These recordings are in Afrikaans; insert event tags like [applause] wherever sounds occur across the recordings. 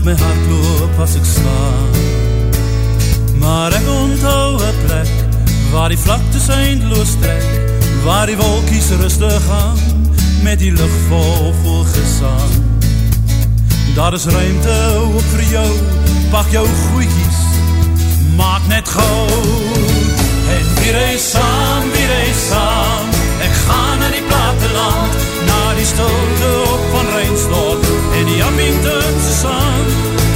maak my hart loop as ek slaan. Maar ek onthou een plek, waar die vlaktes eindloos trek, waar die wolkies rustig gaan, met die lucht vol vol gesang. Daar is ruimte ook vir jou, pak jou goeikies, maak net gauw. En wie reis saam, wie reis saam, ek ga na die platteland, na die stilte op van Rijnsdorp, en die Abingtonse sand,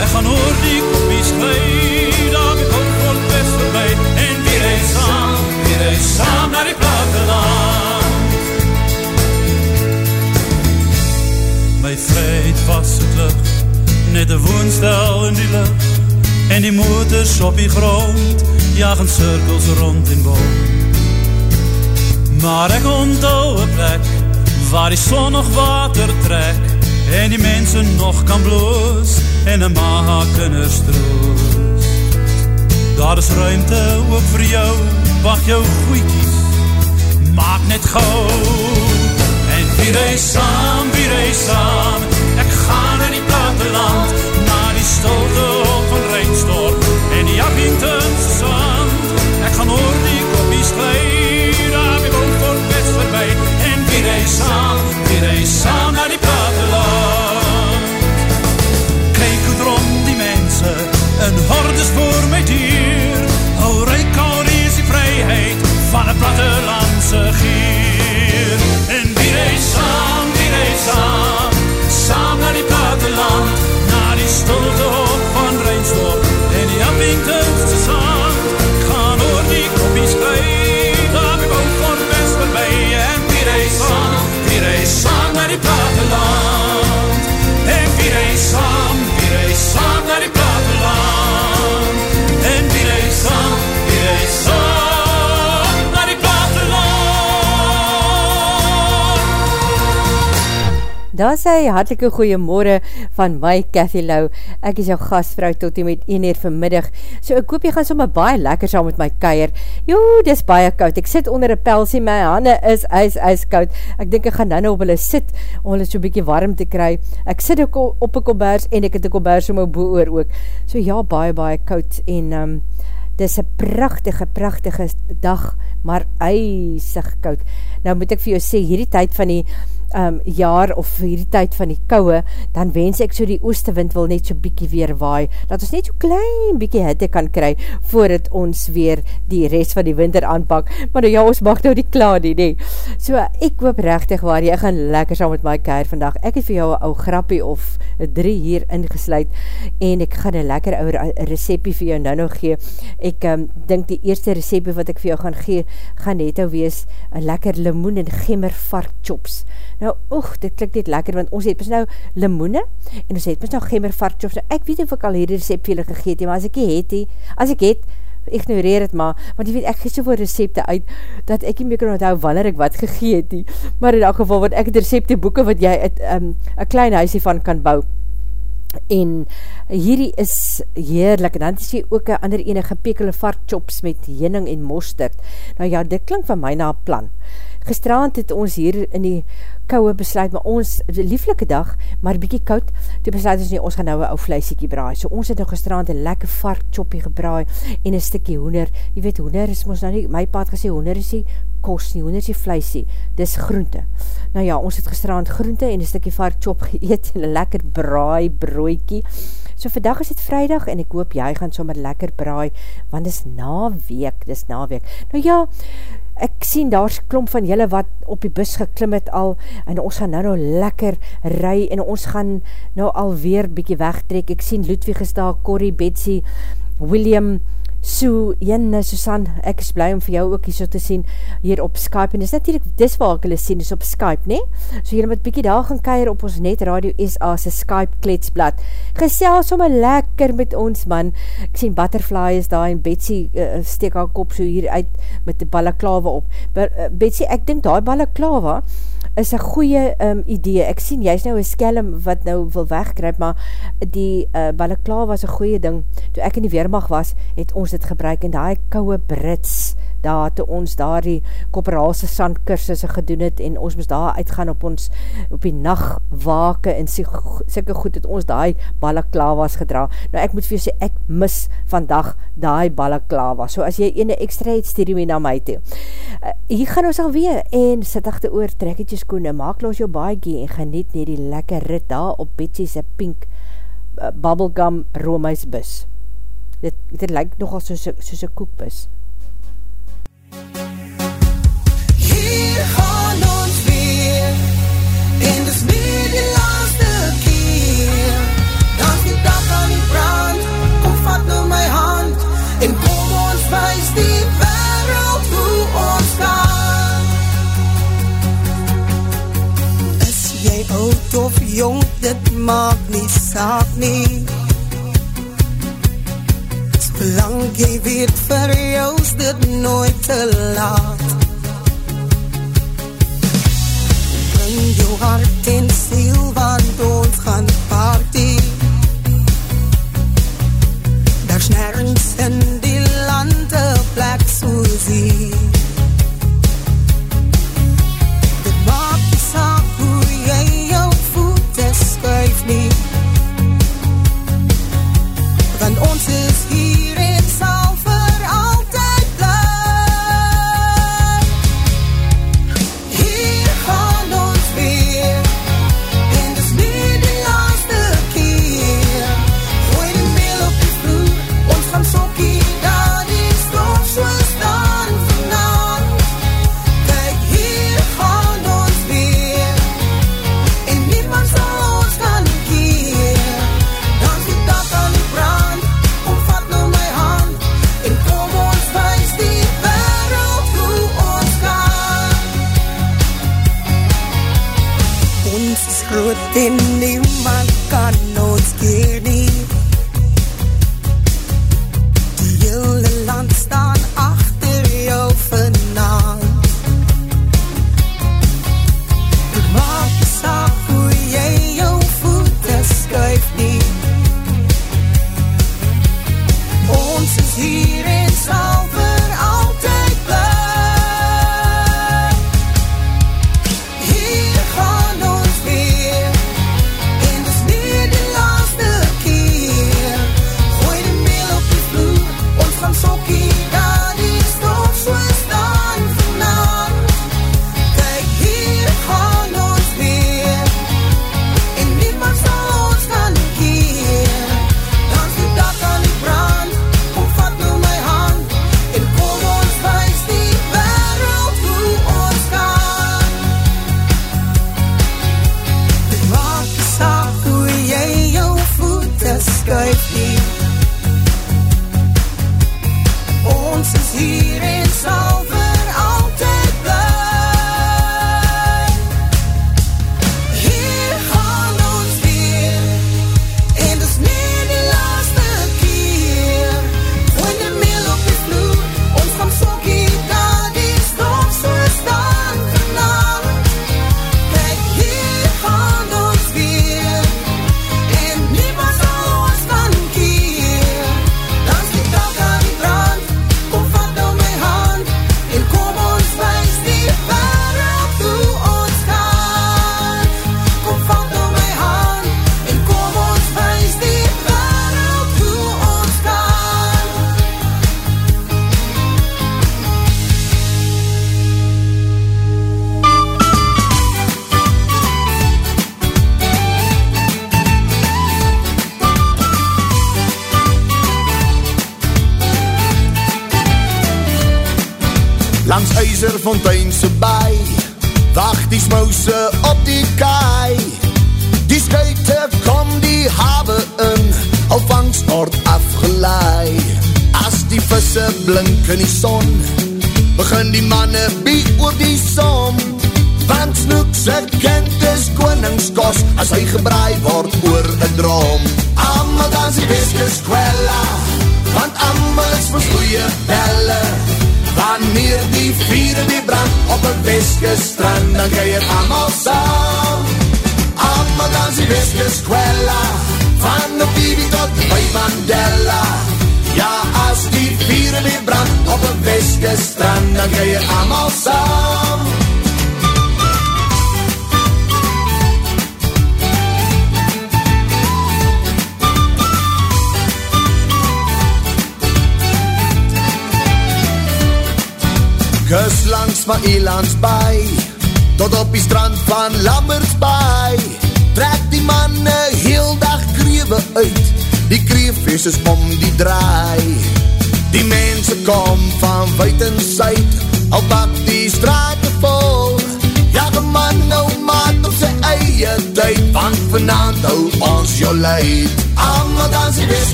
ek gaan oor die kopies kwijt, daar ek ook vol best voorbij, en wie reis saam, wie reis saam na die platteland. My vryheid was het lucht, net een woonstel in die lucht, en die motors op die grond, jagen cirkels rond in boom. Maar ek onthou een plek, waar die son nog water trek, en die mensen nog kan bloos, en een maha kinders troos. Daar is ruimte ook vir jou, wacht jou goeikies, maak net gauw. En wie reis saam, wie reis saam, ek ga na die platteland, na die stilte op van Rijnsdorp, en die Abingtonse sand, ek gaan oor die kopies kleid, daar ek ook voor best voorbij, en wie reis saam, wie reis saam een hordes voor my dier, al reik al reis die vryheid, van een plattelandse gier. En wie reis saam, wie reis saam, Daar sê hy hartelike goeiemorgen van my Cathy Lau. Ek is jou gastvrou tot en met 1 uur vanmiddag. So ek hoop jy gaan sommer baie lekker saam met my keier. Jo, dis baie koud. Ek sit onder een pelsie, my hande is ijs, ijs koud. Ek denk ek gaan nou op hulle sit, om hulle so bykie warm te kry. Ek sit ook op een kombers en ek het een kombers om my boer ook. So ja, baie, baie koud en um, dis een prachtige, prachtige dag, maar ijsig koud. Nou moet ek vir jou sê, hierdie tyd van die um, jaar of hierdie tyd van die kouwe, dan wens ek so die oostewind wil net so bykie weer waai, dat ons net so klein bykie hitte kan kry, voordat ons weer die rest van die winter aanpak, maar nou ja, ons mag nou die klaar nie, nee. So, ek hoop rechtig waar, jy gaan lekker saam met my keir vandag, ek het vir jou een ou grappie of drie hier ingesluid, en ek gaan een lekker ou recepie vir jou nou nog gee, ek um, dink die eerste recepie wat ek vir jou gaan gee, gaan net ou wees, een lekker limoen en gemmer varkchops, Nou, oeg, dit klik net lekker, want ons het ons nou limoene, en ons het ons nou gemmer varkchops, nou ek weet of ek al hierdie recept vir julle gegeet, maar as ek die het, die, as ek het, ignoreer het maar, want jy weet, ek gees soveel recepte uit, dat ek nie meer kan onthou wanneer ek wat gegeet die, maar in elk geval, want ek het recepte boeken, wat jy het, um, een klein huisie van kan bou, en hierdie is heerlik, en dan is jy ook een ander ene gepekele varkchops met jening en mosterd, nou ja, dit klink van my na plan, Gisterand het ons hier in die kouwe besluit, maar ons, lieflike dag, maar bykie koud, toe besluit ons nie, ons gaan nou een ou vleisiekie braai. So ons het nou gisterand een lekker vark choppie gebraai en een stikkie hoender. Je weet, hoender is ons nou nie, my paad gesê, hoender is die kost nie, hoender is die vleisie, dis groente. Nou ja, ons het gisterand groente en een stikkie vark chop [laughs] geëet en een lekker braai broekie. So vandag is het vrijdag en ek hoop jy gaan sommer lekker braai, want dis na week, dis na week. Nou ja, ek sien daar klomp van julle wat op die bus geklim het al, en ons gaan nou nou lekker ry, en ons gaan nou alweer bykie wegtrek, ek sien Ludwig is daar, Corrie, Betsy, William, Sue, Jenne, Susan, ek is blij om vir jou ook hier so te sien, hier op Skype, en dis natuurlijk, dis waar ek hulle sien, is op Skype, nee? So julle moet bykie daar gaan keir op ons net Radio SA se Skype kletsblad. Gesel sommer lekker met ons, man. Ek sien Butterfly is daar, en Betsy uh, steek haar kop so hier uit, met die balaklava op. Maar, uh, Betsy, ek dink die balaklava, is een goeie um, idee. Ek sien, jy is nou een skelm wat nou wil wegkryp, maar die uh, balaklava was een goeie ding. Toe ek in die Weermacht was, het ons dit gebruik, en die kouwe Brits daar toe ons daar die koperaalse sandkursusse gedoen het en ons moes daar uitgaan op ons op die nachtwake en sikke goed het ons daar balaklava's gedra. Nou ek moet vir jou sê, ek mis vandag daar balaklava. So as jy ene extra het, stuur my na my toe. Uh, hier gaan ons alweer en sit achter oor, trek het jy skoene, maak los jou baiekie en geniet nie die lekker rit daar op Betsy's pink uh, bubblegum roomhuisbus. Dit, dit lyk nogal soos, soos een koekbus. Hier gaan ons weer. En dis nie die laaste keer. Dans die dag aan die brand Kom vat nou my hand. En kom ons wees die wereld hoe ons gaan Is jy oud of jong? Dit maak nie saak nie. Lang jy weet vir jou is dit nooit te laat Bring jou hart en siel want ons gaan party. Daar snergens in die lande plek soos hier. Dit maak die saak hoe jy jou voete skuif nie. Want ons is in the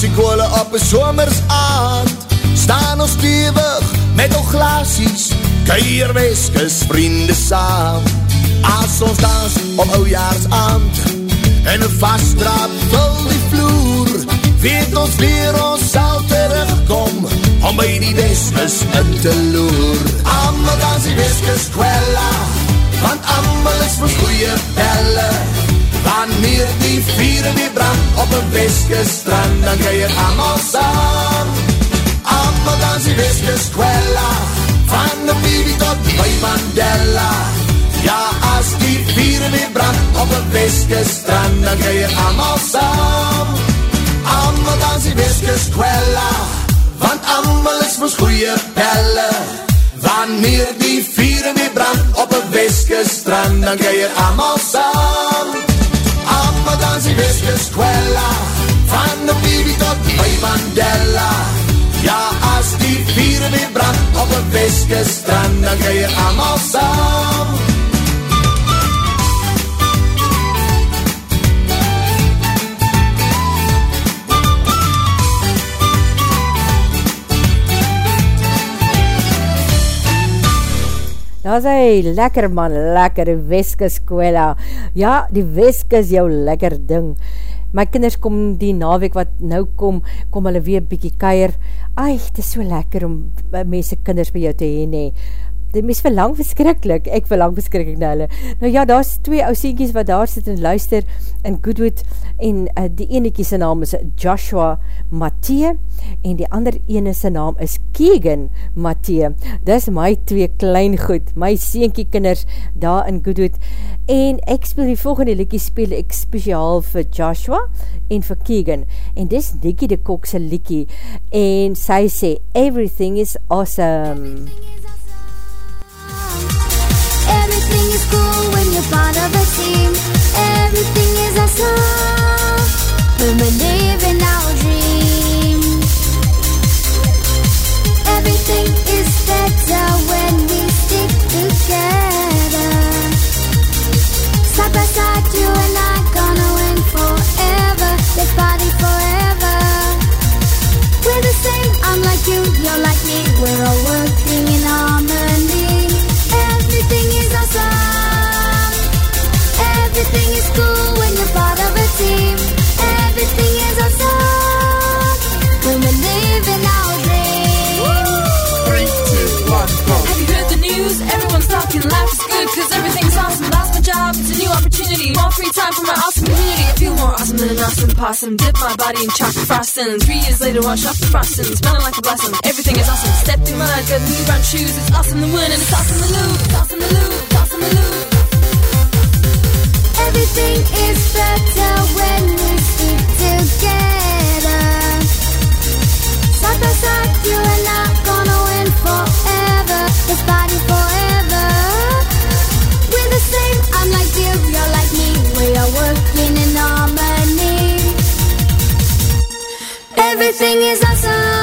Die koole op een zomers aand Staan ons stevig met ons glaasies Keierweskes vriende saam. As ons dans op oujaars aand En een vastdraap vul die vloer. Weet ons weer ons sal terugkom Om by die weskes in te loer. Amal dans die weskes kwella. Want amal is vir goeie belle Wanneer die vieren weer brand op een weeskestrand, dan kan je allemaal saam. Allemaal dans die weeskeskwella, van de baby tot bij Mandela. Ja, als die vieren weer brand op een weeskestrand, dan kan je allemaal saam. Allemaal dans die weeskeskwella, want allemaal is vir goeie belle. Wanneer die vieren weer brand op een weeskestrand, dan kan je allemaal saam. Allemaal dans die weeskeskwella Van de baby tot by Mandela. Ja, as die vieren weer brand op een weeskestrand Dan kan je allemaal saam Daar is hy, lekker man, lekker Weskus Kwella. Ja, die Weskus jou lekker ding. My kinders kom die naweek wat nou kom, kom hulle weer bykie keier. Ai, het is so lekker om eh, mense kinders by jou te heen, nee die mens verlang verskrikkelijk, ek verlang verskrikkelijk na hulle. Nou ja, daar is twee ousienkies wat daar sit en luister in Goodwood en uh, die ene sy naam is Joshua Matthee en die ander ene sy naam is Keegan Matthee. Dis my twee klein goed, my sienkie kinders daar in Goodwood en ek speel die volgende liekie speel ek speciaal vir Joshua en vir Keegan en dis Nikkie de Kokse liekie en sy sê Everything is awesome. Everything is cool when you're part of a team. Everything is awesome when we're living our dream. Everything is better when we stick together. Side by side, you and I gonna win forever. Let's party forever. We're the same, I'm like you, you're like me. We're all working in harmony. Everything is awesome. Everything is cool when you're part of a team. Everything is awesome when we're living our dream. Three, two, one, go. Have you heard the news? Everyone's talking life is good Cause everything's awesome. Lost my job, it's a new opportunity. More free time for my awesome community. I feel more awesome than an awesome possum. Dip my body in chocolate frosting. Three years later wash off the frosting. Smelling like a blossom. Everything is awesome. Step through mud, got new brown shoes. It's awesome to win and it's awesome to lose. It's awesome to lose, it's awesome to lose Everything is better when we stick together. Side by side, you and I gonna win forever. Forever. We're the same, I'm like you, you're like me. We are working in harmony. Everything is awesome.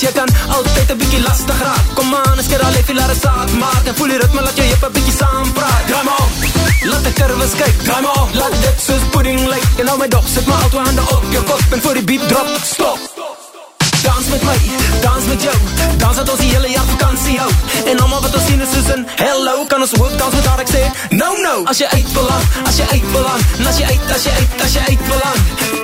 Je kan altijd een beetje lastig raak. Kom aan, keer al even laat het zaad maken. En voel je ritme, laat je hip een beetje samen praat. Draai maar om, laat de curves kijk. Draai maar om, laat dit soos pudding lijken. En nou mijn dog, zet mijn auto handen op je kop. En voor die beat drop, stop. Dans met mij, dans met jou Dans dat ons die hele jaar vakantie houdt En allemaal wat ons zien is dus een hello Kan ons ook dans met haar, ik zeg no no Als je uit wil aan, als je uit wil aan als je uit, als je uit, als je uit wil aan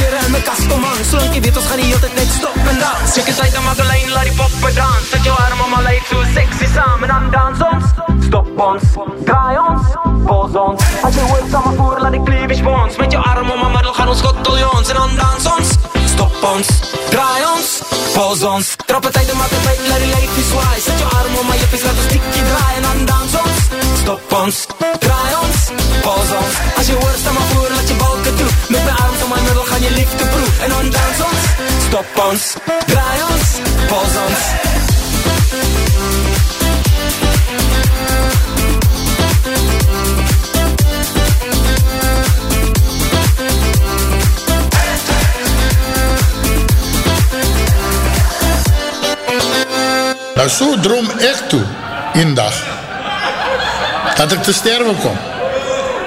kleren en mijn kast kom aan Zolang je weet, ons gaan niet altijd net stop en dans. Check het dan maak alleen, laat die poppen dans. Zet je arm om mijn lijf, zo sexy samen Dan dans ons, stop ons, draai ons, pols ons. Als je hoort, samen voor, laat die cleavage bons Met je arm om mijn middel, gaan ons kottelions En dan dans ons. Stop ons, draai ons, pols ons. Trap het uit en maak het uit, laat die lijf zwaai Zet je arm om mijn jippies, laat ons tikkie draaien En dan dans ons, stop ons, ons, stop ons, draai ons, pols ons Nou so droom ek toe, een dag, dat ek te sterwe kom.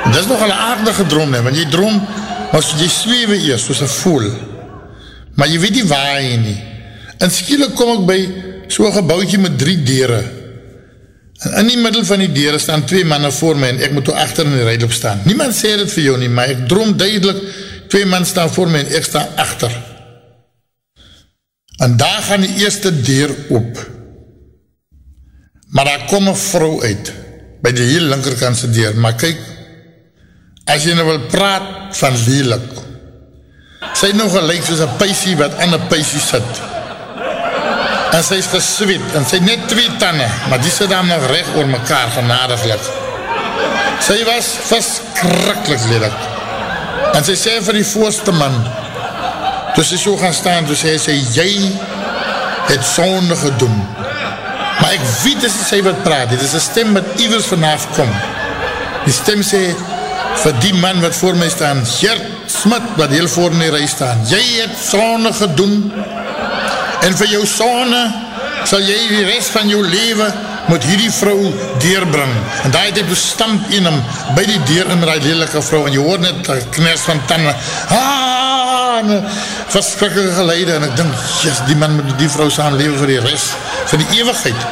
En dit is nog een aardige droom, ne, want jy droom, maar jy zwewe eers, soos een voel. Maar jy weet nie waar jy nie. En skielik kom ek by so'n gebouwtje met drie dere. En in die middel van die dere staan twee mannen voor my en ek moet toe achter in die rijloop staan. Niemand sê dit vir jou nie, maar ek droom duidelik, twee man staan voor my en ek staan achter. En daar gaan die eerste deur op. Maar daar kom een vrou uit, by die heel linkerkantse deur, maar kyk, as jy nou wil praat van lelik, sy nou gelijk soos een peisie wat in een peisie sit, en sy is gesweet, en sy net twee tanden, maar die sit dan nog recht oor mekaar genadiglik. Sy was verskrikkelijk lelik, en sy sê vir die voorste man, toe sy so gaan staan, toe sê sy, jy het sonde gedoen, maar ek weet dis die sy wat praat, dit is een stem wat ivers vanaf kom. Die stem sê, vir die man wat voor my staan, Gert Smit, wat heel voor in die rij staan, jy het sonde gedoen, en vir jou sonde, sal jy die rest van jou leven, moet hierdie vrou deurbring. En daar het hy bestamp in hom, by die deur in die lelike vrou, en jy hoor net kners van tanden, ah, en verskrikkige geleide, en ek dink, yes, die man moet die vrou saam leven vir die rest, vir die eeuwigheid.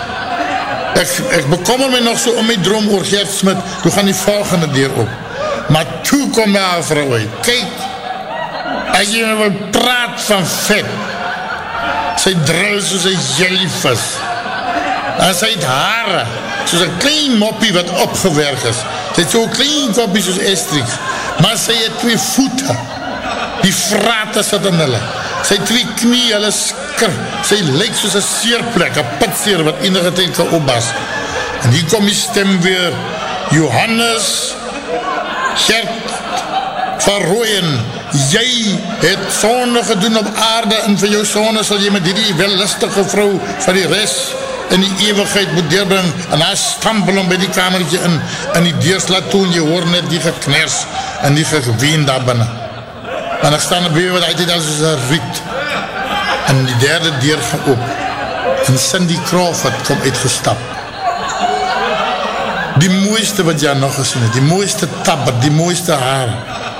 Ek, ek bekommer my nog so om my droom oor Gert Smit, toe gaan die volgende deur op. Maar toe kom my vrou uit, kyk, As jy nou wil praat van vet, sy dril soos een jellyvis. En sy het haare, soos een klein moppie wat opgewerk is. Sy het so'n klein koppie soos Estrix, maar sy het twee voete. Die vrate sit in hulle. Sy twee knie, hulle skir. Sy lyk soos een seerplek, een pitseer wat enige tijd kan opbas. En hier kom die stem weer, Johannes Gert van Rooien, jy het sonde gedoen op aarde en vir jou sonde sal jy met die wellustige vrou van die rest in die eeuwigheid moet deurbring en hy stampel om by die kamertje in en die deurslaat toe en jy hoor net die gekners en die geween daar binnen. En ek staan op wie wat hy dit as een riet en die derde deur gaan op en Cindy Crawford kom uitgestap. die mooiste wat jy nog gesien het, die mooiste tapper, die mooiste haar.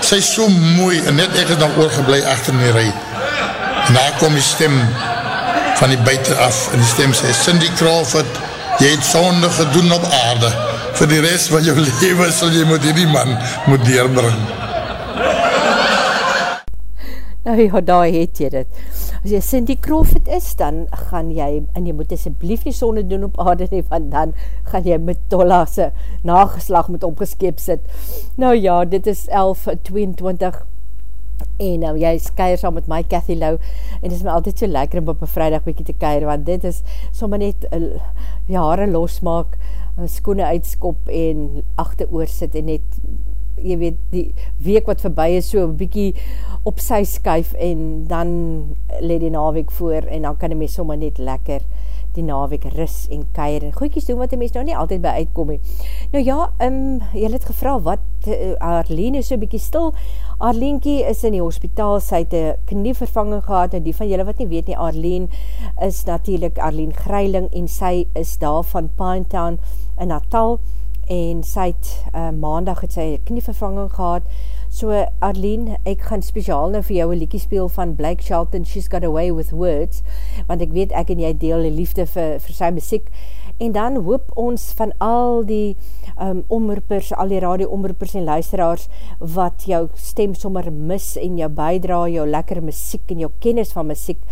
Sy is so mooi en net ek is nog oorgeblij achter in die rij. En daar kom die stem van die buiten af en die stem sê Cindy Crawford jy het sonde gedoen op aarde. Vir die rest van jou [laughs] leven sal jy moet die man moet deurbring. Nou ja, daar het jy dit as jy Cindy Crawford is, dan gaan jy, en jy moet asjeblief nie sonde doen op aarde nie, want dan gaan jy met Tollase nageslag met opgeskeep sit. Nou ja, dit is 11.22 en nou jy skeier saam met my Cathy Lou en dit is my altyd so lekker om op een vrijdag bykie te keir, want dit is sommer net uh, jare losmaak, skoene uitskop en achter oor sit en net jy weet, die week wat voorbij is, so bykie op sy skuif en dan le die naweek voor en dan kan die mens sommer net lekker die naweek ris en keir en goeikies doen wat die mens nou nie altyd by uitkom he. Nou ja, um, jy het gevra wat uh, Arlene is so bykie stil. Arlenkie is in die hospitaal, sy het een knievervanging gehad en die van julle wat nie weet nie, Arlene is natuurlijk Arlene Greiling en sy is daar van Pinetown in Natal en sy het uh, maandag het sy knievervanging gehad, so Arlene, ek gaan speciaal nou vir jou een liekie speel van Blake Shelton, She's Got Away With Words, want ek weet ek en jy deel die liefde vir, vir sy muziek, en dan hoop ons van al die um, omroepers, al die radio omroepers en luisteraars, wat jou stem sommer mis en jou bijdra, jou lekker muziek en jou kennis van muziek,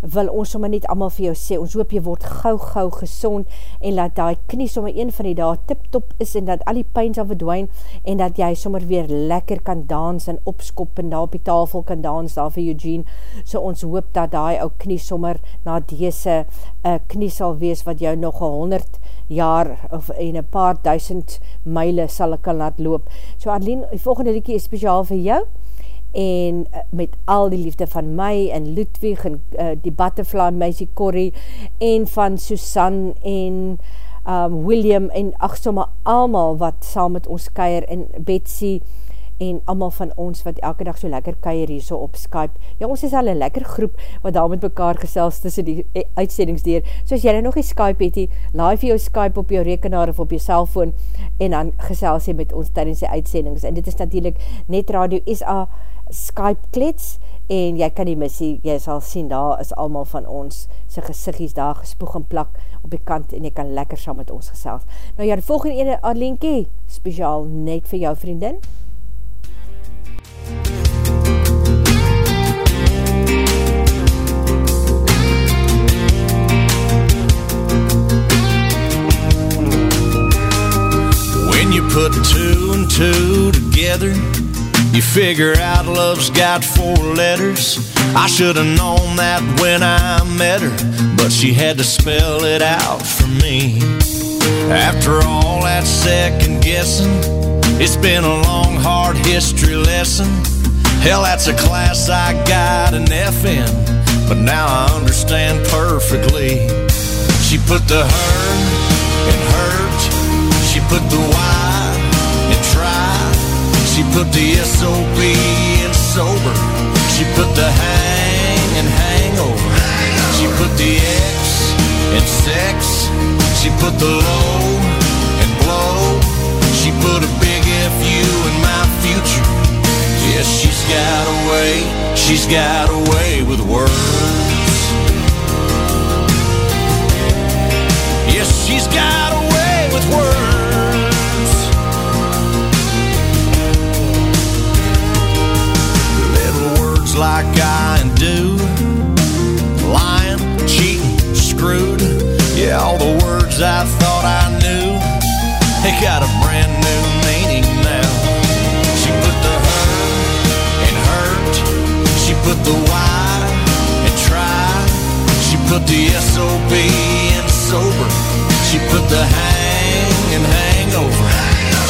wil ons sommer net allemaal vir jou sê, ons hoop jy word gauw gauw gezond en laat die knie sommer een van die dag tip-top is en dat al die pijn sal verdwijn en dat jy sommer weer lekker kan dans en opskop en daar op die tafel kan dans daar vir Eugene, so ons hoop dat die ou knie sommer na dese uh, knie sal wees wat jou nog 100 jaar of en een paar duisend myle sal kan laat loop. So Adeline, die volgende liekie is speciaal vir jou en uh, met al die liefde van my en Ludwig en uh, die Butterfly meisie Corrie en van Susan en um, William en ach sommer almal wat saam met ons keier en Betsy en allemaal van ons wat elke dag so lekker keier hier so op Skype. Ja, ons is al een lekker groep wat daar met mekaar gesels tussen die eh, uitstendingsdeer. So as jy nou nog die Skype het, laai vir jou Skype op jou rekenaar of op jou cellfoon en dan gesels jy met ons tydens die uitsendings. En dit is natuurlijk net Radio SA Skype klets en jy kan die missie, jy sal sien, daar is allemaal van ons sy gezichtjes daar gespoeg en plak op die kant en jy kan lekker saam met ons gesels. Nou ja, die volgende ene, Arlenkie, speciaal net vir jou vriendin. When you put two and two together You figure out love's got four letters. I should have known that when I met her, but she had to spell it out for me. After all that second guessing, it's been a long, hard history lesson. Hell, that's a class I got an F in, but now I understand perfectly. She put the her in hurt, she put the Y in try. She put the SOB in sober. She put the hang and hangover. She put the X in sex. She put the low and blow. She put a big FU in my future. Yes, she's got a way. She's got a way with words. Yes, she's got a way with words. Like I do. Lying, cheating, screwed. Yeah, all the words I thought I knew. They got a brand new meaning now. She put the hurt and hurt. She put the why and try. She put the SOB and sober. She put the hang and hangover.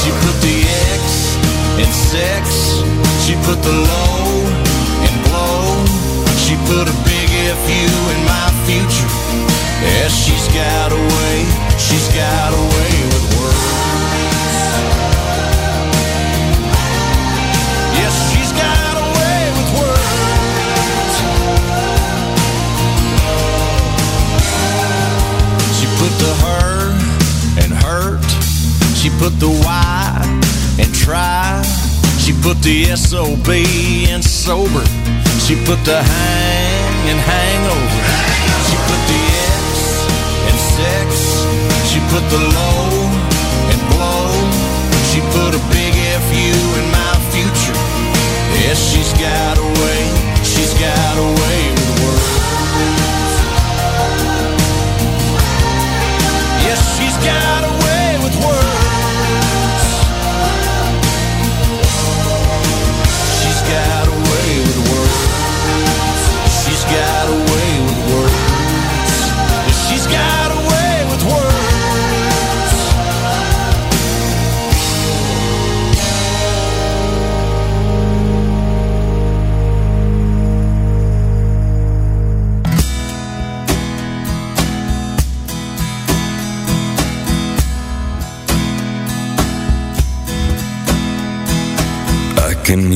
She put the X in sex. She put the low in. She put a big FU in my future. Yeah, she's got a way, she's got a way with words. Yes, she's got a way with words. She put the her and hurt. She put the why and try. She put the SOB and sober. She put the hang and hangover. She put the X and sex. She put the low and blow. She put a big FU in my future. Yes, she's got a way. She's got a way with words. Yes, she's got a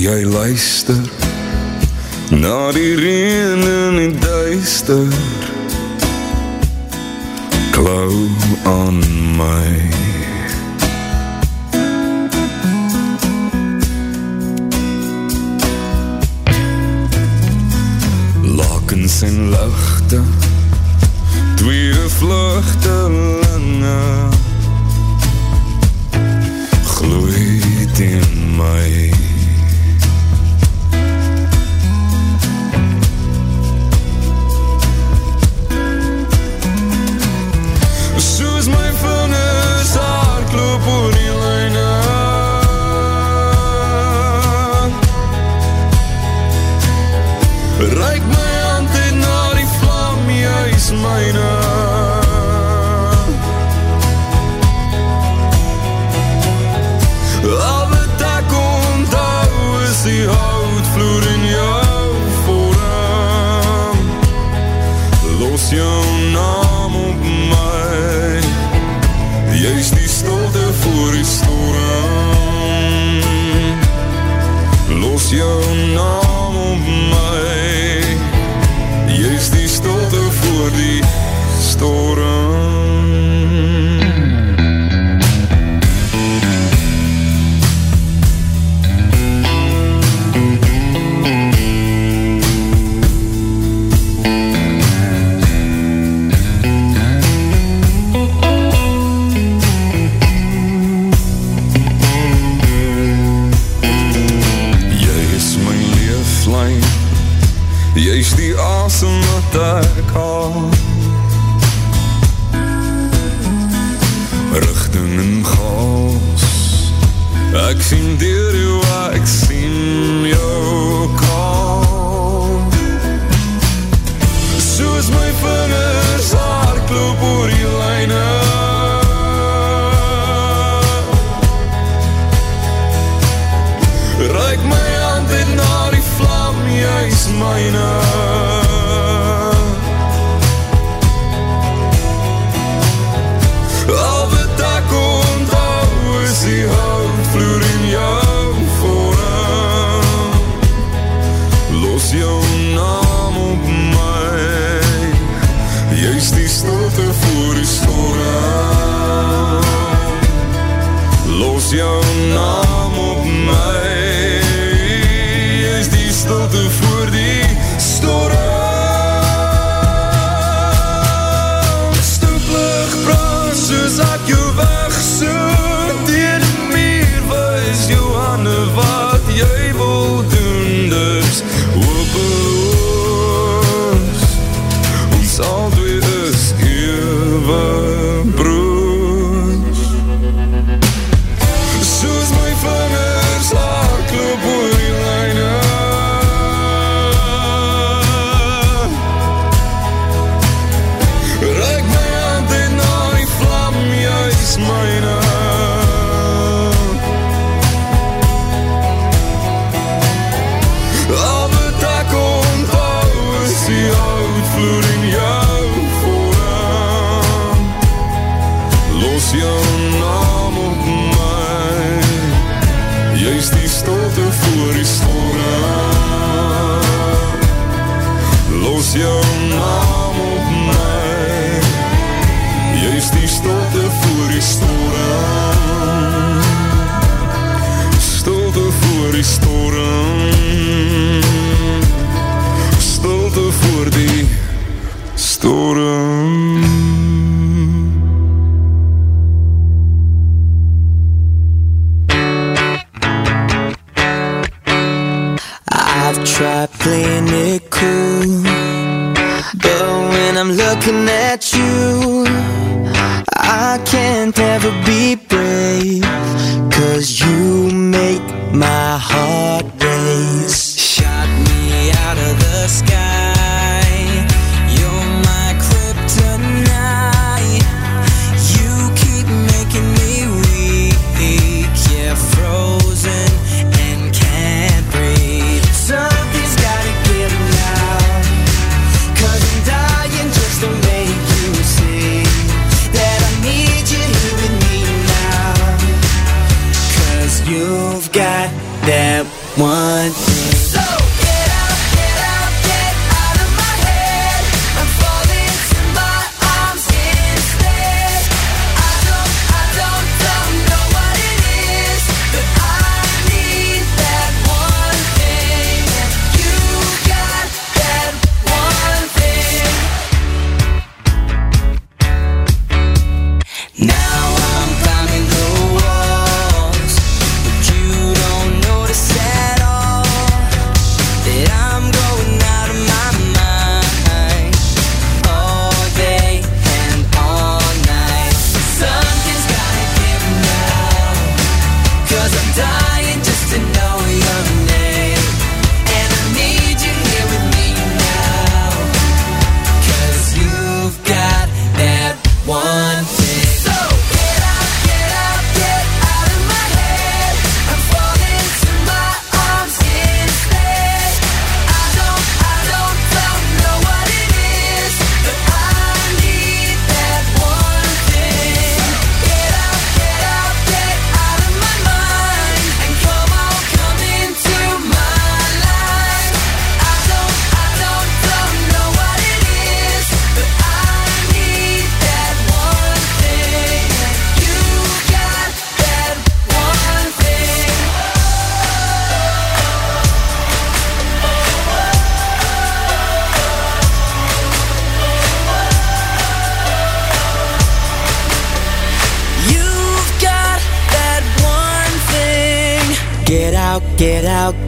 jy luister Na die reen en die duister? Klou aan my. Lakens en lichte Twee vluchtelinge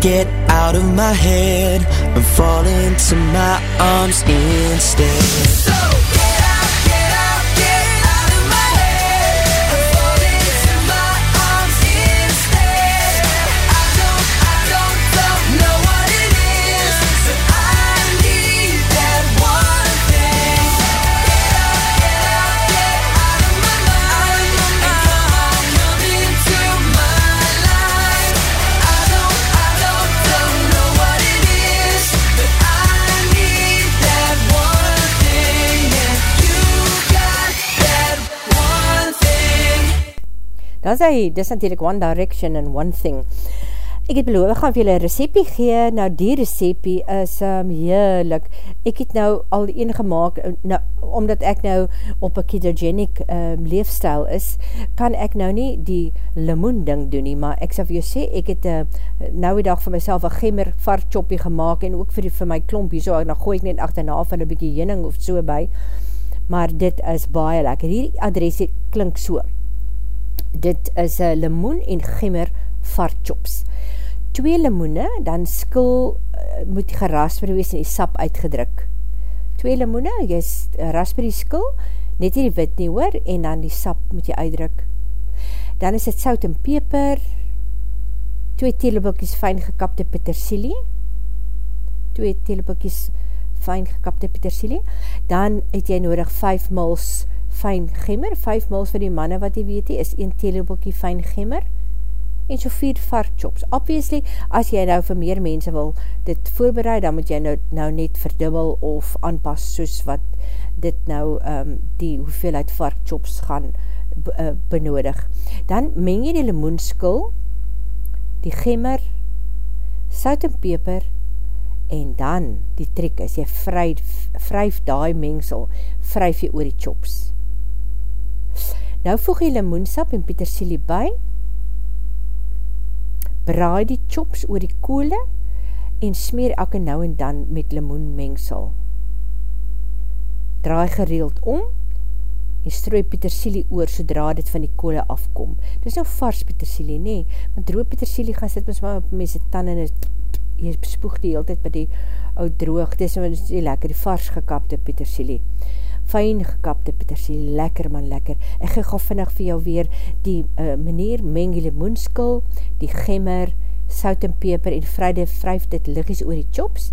get sê dis natuurlijk One Direction and One Thing. Ek het beloof, ek gaan vir julle recepie gee, nou die recepie is um, heerlik. Ek het nou al een gemaakt, nou, omdat ek nou op een ketogenic um, leefstijl is, kan ek nou nie die limoen ding doen nie, maar ek sal vir jou sê, ek het uh, nou die dag vir myself een gemmer varchoppie gemaakt, en ook vir, vir my klompie, so, dan gooi ek net achterna van een bykie jening of so by, maar dit is baie lekker. Hierdie adresie klink so, dit is een limoen en gemmer varchops. Twee limoene, dan skil uh, moet die geraspberry wees en die sap uitgedruk. Twee limoene, jy raspberry skil, net die wit nie hoor, en dan die sap moet jy uitdruk. Dan is dit sout en peper, twee teelebulkies fijn gekapte petersilie, twee teelebulkies fijn gekapte petersilie, dan het jy nodig 5 mils fijn gemmer, 5 mils vir die manne wat jy weet is 1 teelebulkie fijn gemmer, en so 4 varchops. Obviously, as jy nou vir meer mense wil dit voorbereid, dan moet jy nou, nou net verdubbel of aanpas soos wat dit nou um, die hoeveelheid varchops gaan uh, benodig. Dan meng jy die limoenskil, die gemmer, sout en peper en dan, die trik is, jy vryf, vryf die mengsel, vryf jy oor die chops. Nou voeg jy limoensap en petersilie by, braai die chops oor die koole en smeer elke nou en dan met limoenmengsel. Draai gereeld om en strooi petersilie oor sodra dit van die koole afkom. Dit is nou vars petersilie, nee, want droog petersilie gaan sit ons maar op mense tanden en jy spoeg die hele tijd by die oud droog, dit is nou die lekker, die vars gekapte petersilie. Fijn gekapte petersilie, lekker man, lekker. Ek ga gauw vinnig vir jou weer die uh, meneer meng die limoenskil, die gemmer, sout en peper en vryde vryf dit liggies oor die chops.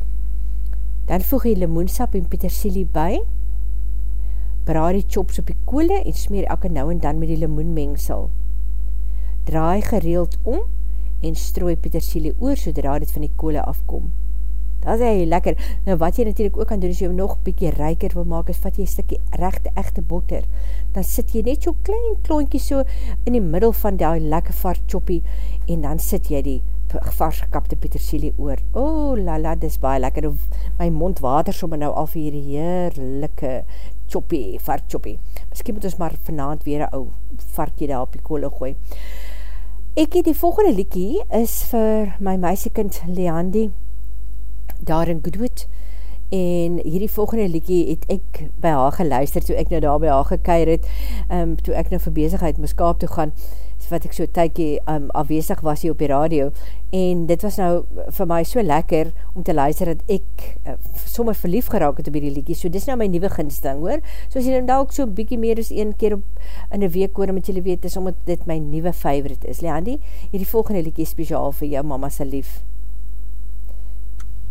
Dan voeg jy limoensap en petersilie by, braai die chops op die koole en smeer elke nou en dan met die limoenmengsel. Draai gereeld om en strooi petersilie oor sodra dit van die koole afkom. Dat is hy lekker. Nou wat jy natuurlijk ook kan doen, as jy nog bykie rijker wil maak, is vat jy stikkie rechte echte botter. Dan sit jy net so klein kloonkie so in die middel van die lekker vaart choppie en dan sit jy die vars gekapte petersilie oor. O, oh, lala, dis baie lekker. My mond water somme nou al vir hierdie heerlijke choppie, vark choppie. Misschien moet ons maar vanavond weer een ou varkie daar op die koole gooi. Ek die volgende liekie is vir my meisiekind Leandi daar in Goodwood en hierdie volgende liekie het ek by haar geluister toe ek nou daar by haar gekeir het um, toe ek nou vir bezigheid moes kaap toe gaan wat ek so tykie um, afwezig was hier op die radio. En dit was nou vir my so lekker om te luister dat ek uh, sommer verlief geraak het op die liekie, so dis nou my nieuwe ginsting hoor, so as jy nou ook so bykie meer as een keer op, in die week hoor, met julle weet, is omdat dit my nieuwe favorite is, Leandie, hierdie volgende liekie speciaal vir jou mama se lief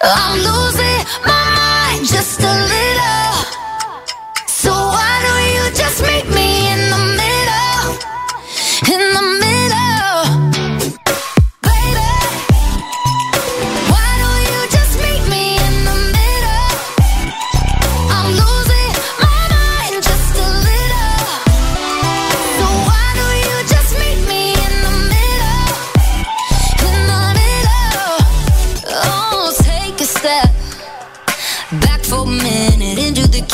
I'm losing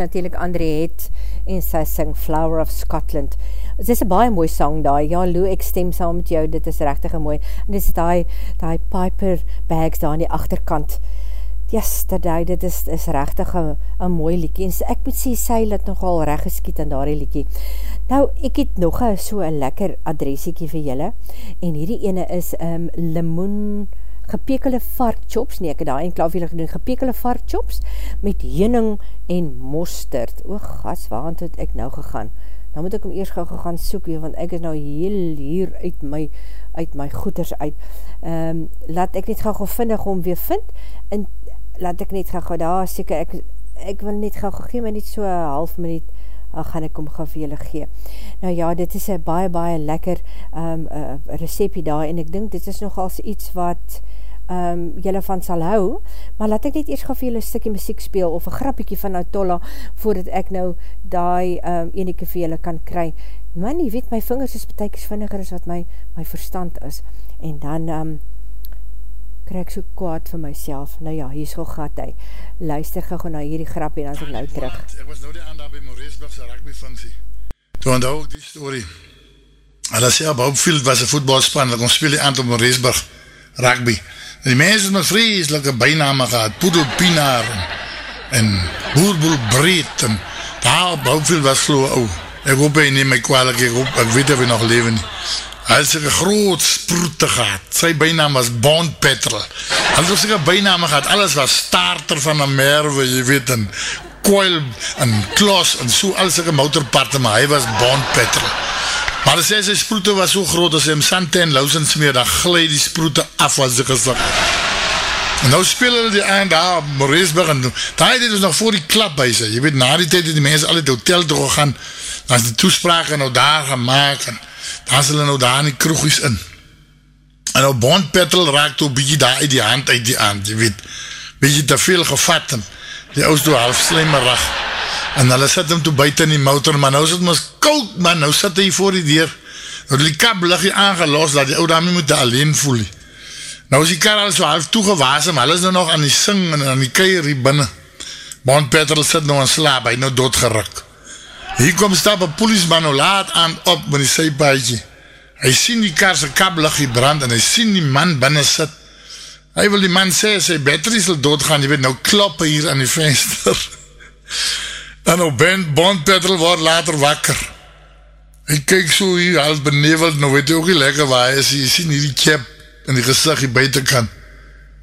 Is natuurlijk Andriette en sy sing Flower of Scotland. Dit is een baie mooi song daar, ja Lou, ek stem saam met jou, dit is rechtig mooi. En dit is die, die Piper bags daar aan die achterkant. Yes, dit, is, is rechtig een, mooi liekie. En ek moet sê, sy het nogal recht geskiet aan daar die liekie. Nou, ek het nog een so een lekker adresiekie vir julle. En hierdie ene is um, limoen gepekele varkchops, nee, ek het daar een klavier gedoen, gepekele varkchops met jening en mosterd. O, gas, waar het ek nou gegaan? Nou moet ek hem eers gauw gegaan soek, want ek is nou heel hier uit my, uit my goeders uit. Um, laat ek net gauw gauw vindig om weer vind, en laat ek net gauw gauw daar, seker, ek, ek wil net gauw gauw, gee my net so half minuut, dan gaan ek om gauw vir julle gee. Nou ja, dit is een baie, baie lekker um, uh, recepie daar, en ek dink dit is nogals iets wat um, jylle van sal hou, maar laat ek net eers gauw vir jylle stikkie muziek speel, of een grappiekie van Autolla, voordat ek nou die um, enige vir jylle kan kry. Man, jy weet, my vingers is betekens vinniger as wat my, my verstand is, en dan um, kry ek so kwaad vir myself. Nou ja, hier is gauw gat hy. Luister gauw na hierdie grapie, en dan is ek nou terug. Ek was nou die aan daar by Moreesburgse rugby funksie. Toe onthou ek die story. Hulle sê, op Hopefield was een voetbalspan, dat ons speel die aan op Moreesburg rugby. En die mense het met vreselike bijname gehad, Poedelpinaar en, en Boerboel Breed en daar op Hopefield was so ou. Ek hoop hy neem my kwalijk, ek, hoop, ek weet of hy nog leven nie. Hy het syke groot sproete gehad. Sy bijnaam was Bond Petrol. Hy het syke bijnaam gehad. Alles was starter van een merwe, jy weet, en coil en klos en so, al syke motorparte, maar hy was Bond Petrol. Maar hy sê sy sproete was so groot, as hy hem sante en lausen smeer, dan glij die sproete af wat sy gesig. En nou speel hulle die aand daar Moresburg en daar het ons nog voor die klaphuise. Jy weet, na die tijd het die mense al die hotel toe gegaan, dan is die toesprake nou daar gemaakt en dan is hulle nou daar in die kroegies in. En nou Bond Petrol raak toe bykie daar uit die hand uit die aand, jy weet, bykie te veel gevat en die ouders toe half slijmerig. En hulle sit hem toe buiten in die motor, maar nou sit ons koud, man, nou sit hy voor die deur. Nou die kap lig hy aangelos, dat die oude daarmee moet alleen voel. Nou is die kar al so half toegewaas, maar hulle is nou nog aan die sing en aan die keier hier binnen. Bond Petrol sit nou aan slaap, hy nou doodgeruk. Hier kom stap een poliesman nou laat aan op met die sypaadje. Hy sien die kar sy kap lig hier brand en hy sien die man binnen sit. Hy wil die man sê, sy batterie sal doodgaan, jy weet, nou klop hier aan die venster. En nou ben Bond Petrol word later wakker. Hy kyk so hier, als beneveld, nou weet hy ook nie lekker waar hy is, jy sien hier die kip in die gezicht hier buitenkant.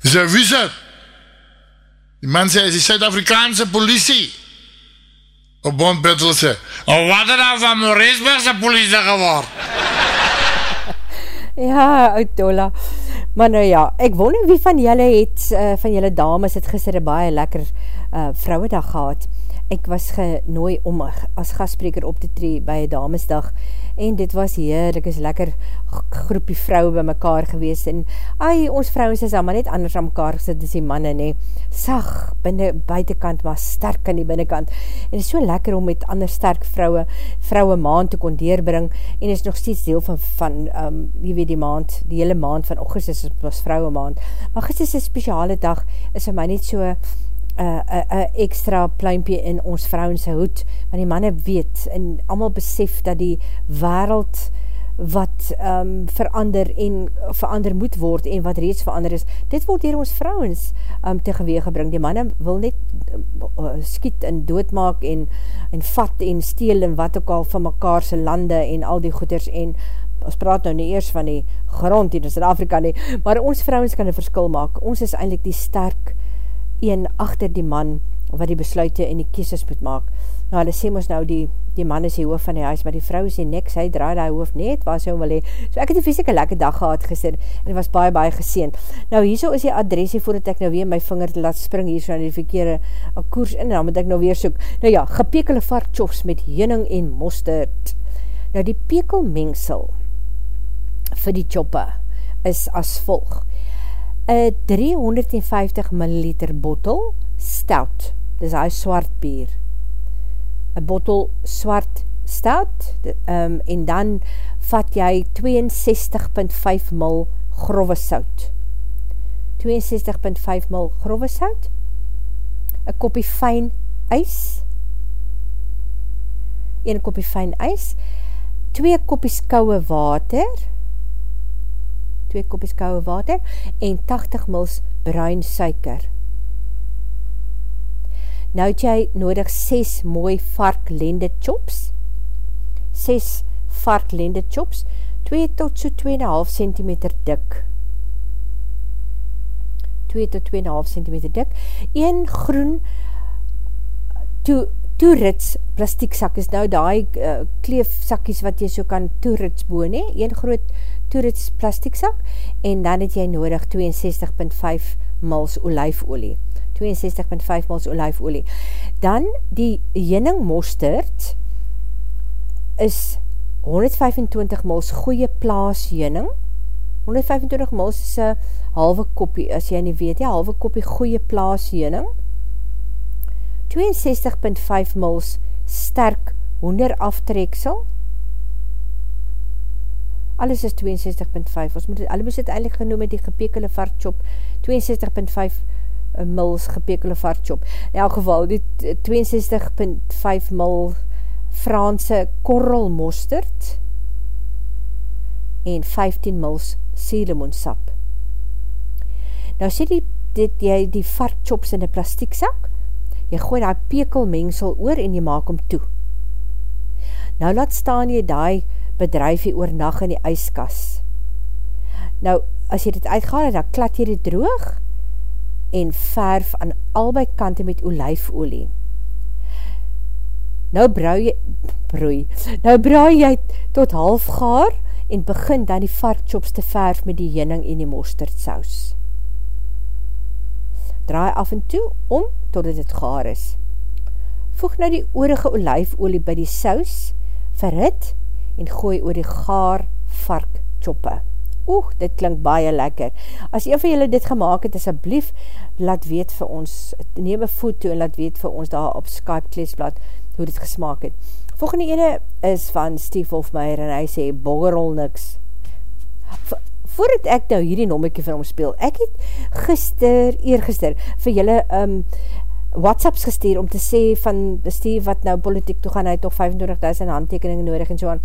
Hy sê, wie is het? Die man sê, hy is die Suid-Afrikaanse politie. Op Bond Petrol sê, oh, wat er nou van Moresburgse politie geword? [laughs] Ja, oud Dola. Maar nou ja, ek wonder wie van julle het, uh, van julle dames het gister een baie lekker uh, vrouwendag gehad ek was genooi om as gastspreker op te tree by een damesdag en dit was heerlik, is lekker groepie vrouwe by mekaar gewees en ai, ons vrouwens is allemaal net anders aan mekaar gesit as die manne nie, sag binnen buitenkant, maar sterk aan die binnenkant en is so lekker om met ander sterk vrouwe, vrouwe maand te kon deurbring en is nog steeds deel van, van um, wie weet die maand, die hele maand van augustus was vrouwe maand, maar gister is een speciale dag, is vir my net so uh, uh, uh, extra pluimpje in ons vrouwense hoed, want die manne weet en allemaal besef dat die wereld wat um, verander en verander moet word en wat reeds verander is, dit word hier ons vrouwens um, te gewee gebring. Die manne wil net uh, skiet en doodmaak en, en vat en steel en wat ook al van mekaarse lande en al die goeders en ons praat nou nie eers van die grond in Zuid-Afrika nie, maar ons vrouwens kan een verskil maak. Ons is eindelijk die sterk een achter die man wat die besluite en die kieses moet maak. Nou, hulle sê ons nou, die, die man is die hoof van die huis, maar die vrou is die niks, hy draai die hoof net, waar sy om wil hee. So ek het die fysieke lekker dag gehad gister, en was baie, baie geseen. Nou, hierso is die adresie, voordat ek nou weer my vinger te laat spring, hierso aan die verkeerde koers in, en dan moet ek nou weer soek. Nou ja, gepekele varkchops met jening en mosterd. Nou, die pekelmengsel vir die choppe is as volg. 350 ml bottel stout, dis hy swart bier, een bottel swart stout, um, en dan vat jy 62.5 ml grove sout, 62.5 ml grove sout, een kopie fijn ijs, een kopie fijn ijs, twee kopies kouwe water, 2 kopies kouwe water en 80 mils bruin suiker. Nou het jy nodig 6 mooi vark lende chops, 6 vark lende chops, 2 tot so 2,5 cm dik, 2 tot 2,5 cm dik, 1 groen toe, toerits plastiek sak is nou die uh, kleefsakkies wat jy so kan toerits boon, he? 1 groot toerits plastiek sak, en dan het jy nodig 62.5 mils olijfolie. 62.5 mils olijfolie. Dan die jening mosterd is 125 mils goeie plaas jening. 125 mils is een halve kopie, as jy nie weet, ja, halve kopie goeie plaas jening. 62.5 mils sterk hoender aftreksel, alles is 62.5, ons moet het, alle moest het eindelijk genoem met die gepekele vartchop, 62.5 eh, mils gepekele vartchop, in elk geval, die 62.5 mil Franse korrelmosterd, en 15 mils selemoensap. Nou sê die, dit, jy die vartchops in die plastiekzak, jy gooi die pekelmengsel oor en jy maak hom toe. Nou laat staan jy die bedrijf jy oor nacht in die ijskas. Nou, as jy dit uitgaan, dan klat jy dit droog en verf aan albei kante met olijfolie. Nou brou jy, broei, nou brou jy tot half gaar en begin dan die varkchops te verf met die jening en die mosterdsaus. Draai af en toe om totdat dit gaar is. Voeg nou die oorige olijfolie by die saus, verhit en gooi oor die gaar vark choppe. Oeh, dit klink baie lekker. As een van julle dit gemaakt het, asjeblief, laat weet vir ons, neem een foto en laat weet vir ons daar op Skype kleesblad hoe dit gesmaak het. Volgende ene is van Steve Hofmeyer en hy sê, boggerol niks. Voordat ek nou hierdie nommerkie van hom speel, ek het gister, eergister, vir julle um, whatsapps gestuur om te sê van Steve wat nou politiek toe gaan, hy toch 25.000 handtekeningen nodig en so aan.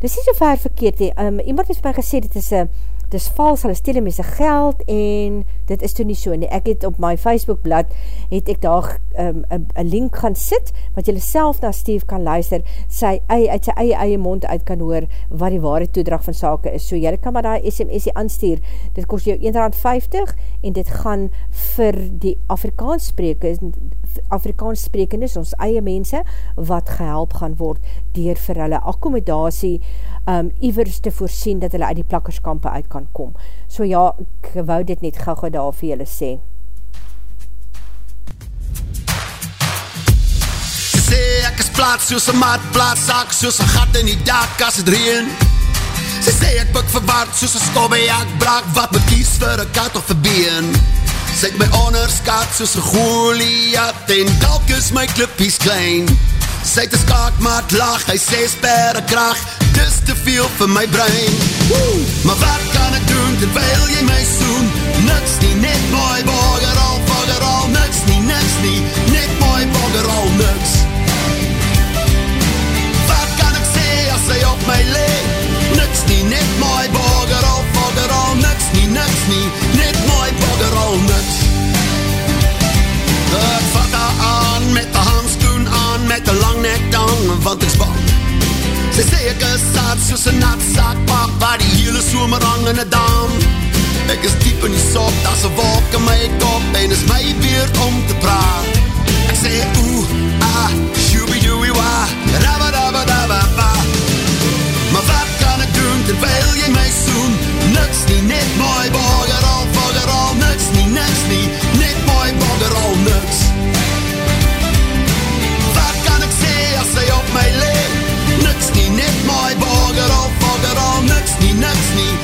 Dit is nie so ver verkeerd, he. um, iemand het my gesê, dit is een dit is vals, hulle stel hem geld en dit is toe nie so nie. Ek het op my Facebook blad, het ek daar um, een link gaan sit, wat jylle self na Steve kan luister, sy eie, uit sy eie eie mond uit kan hoor, wat die ware toedrag van sake is. So jylle kan maar daar SMS aanstuur, dit kost jou 1,50 en dit gaan vir die Afrikaans sprekers, Afrikaans sprekendes, ons eie mense, wat gehelp gaan word, dier vir hulle accommodatie, um, ivers te voorsien, dat hulle uit die plakkerskampe uit kan kom. So ja, ek wou dit net gauw gauw daar vir julle sê. Sê ek is plaats soos een maatplaats, sak soos een gat in die dak as het reen. Sy sê ek buk verwaard soos een skobbe, ek braak wat me kies vir een kat of een been. Sy het my onderskat soos goliath en dalk is my klippies klein. Sy het een skaakmaat lag, hy sê sperre kracht, dis te veel vir my brein. Woe! Maar wat kan ek doen terwijl jy my soen? Niks nie, net mooi bogger al, bogger al, niks nie, niks nie, net mooi bogger al, niks. Wat kan ek sê as hy op my lee? Niks nie, net mooi bogger al, bogger al, niks nie, niks nie, want ek span. Sy sê ek is saad soos een natzak pak Waar die hele somer hang in een dam. Ek is diep in die sok, daar is een wolk in my kop En is my beurt om te praat. Ek sê oe, ah, shooby-dooey wa Rabba-dabba-dabba-ba. Maar wat kan ek doen terwijl jy my soen Niks nie, net mooi bogger al, bogger al Niks nie, niks nie, net mooi bogger niks nie,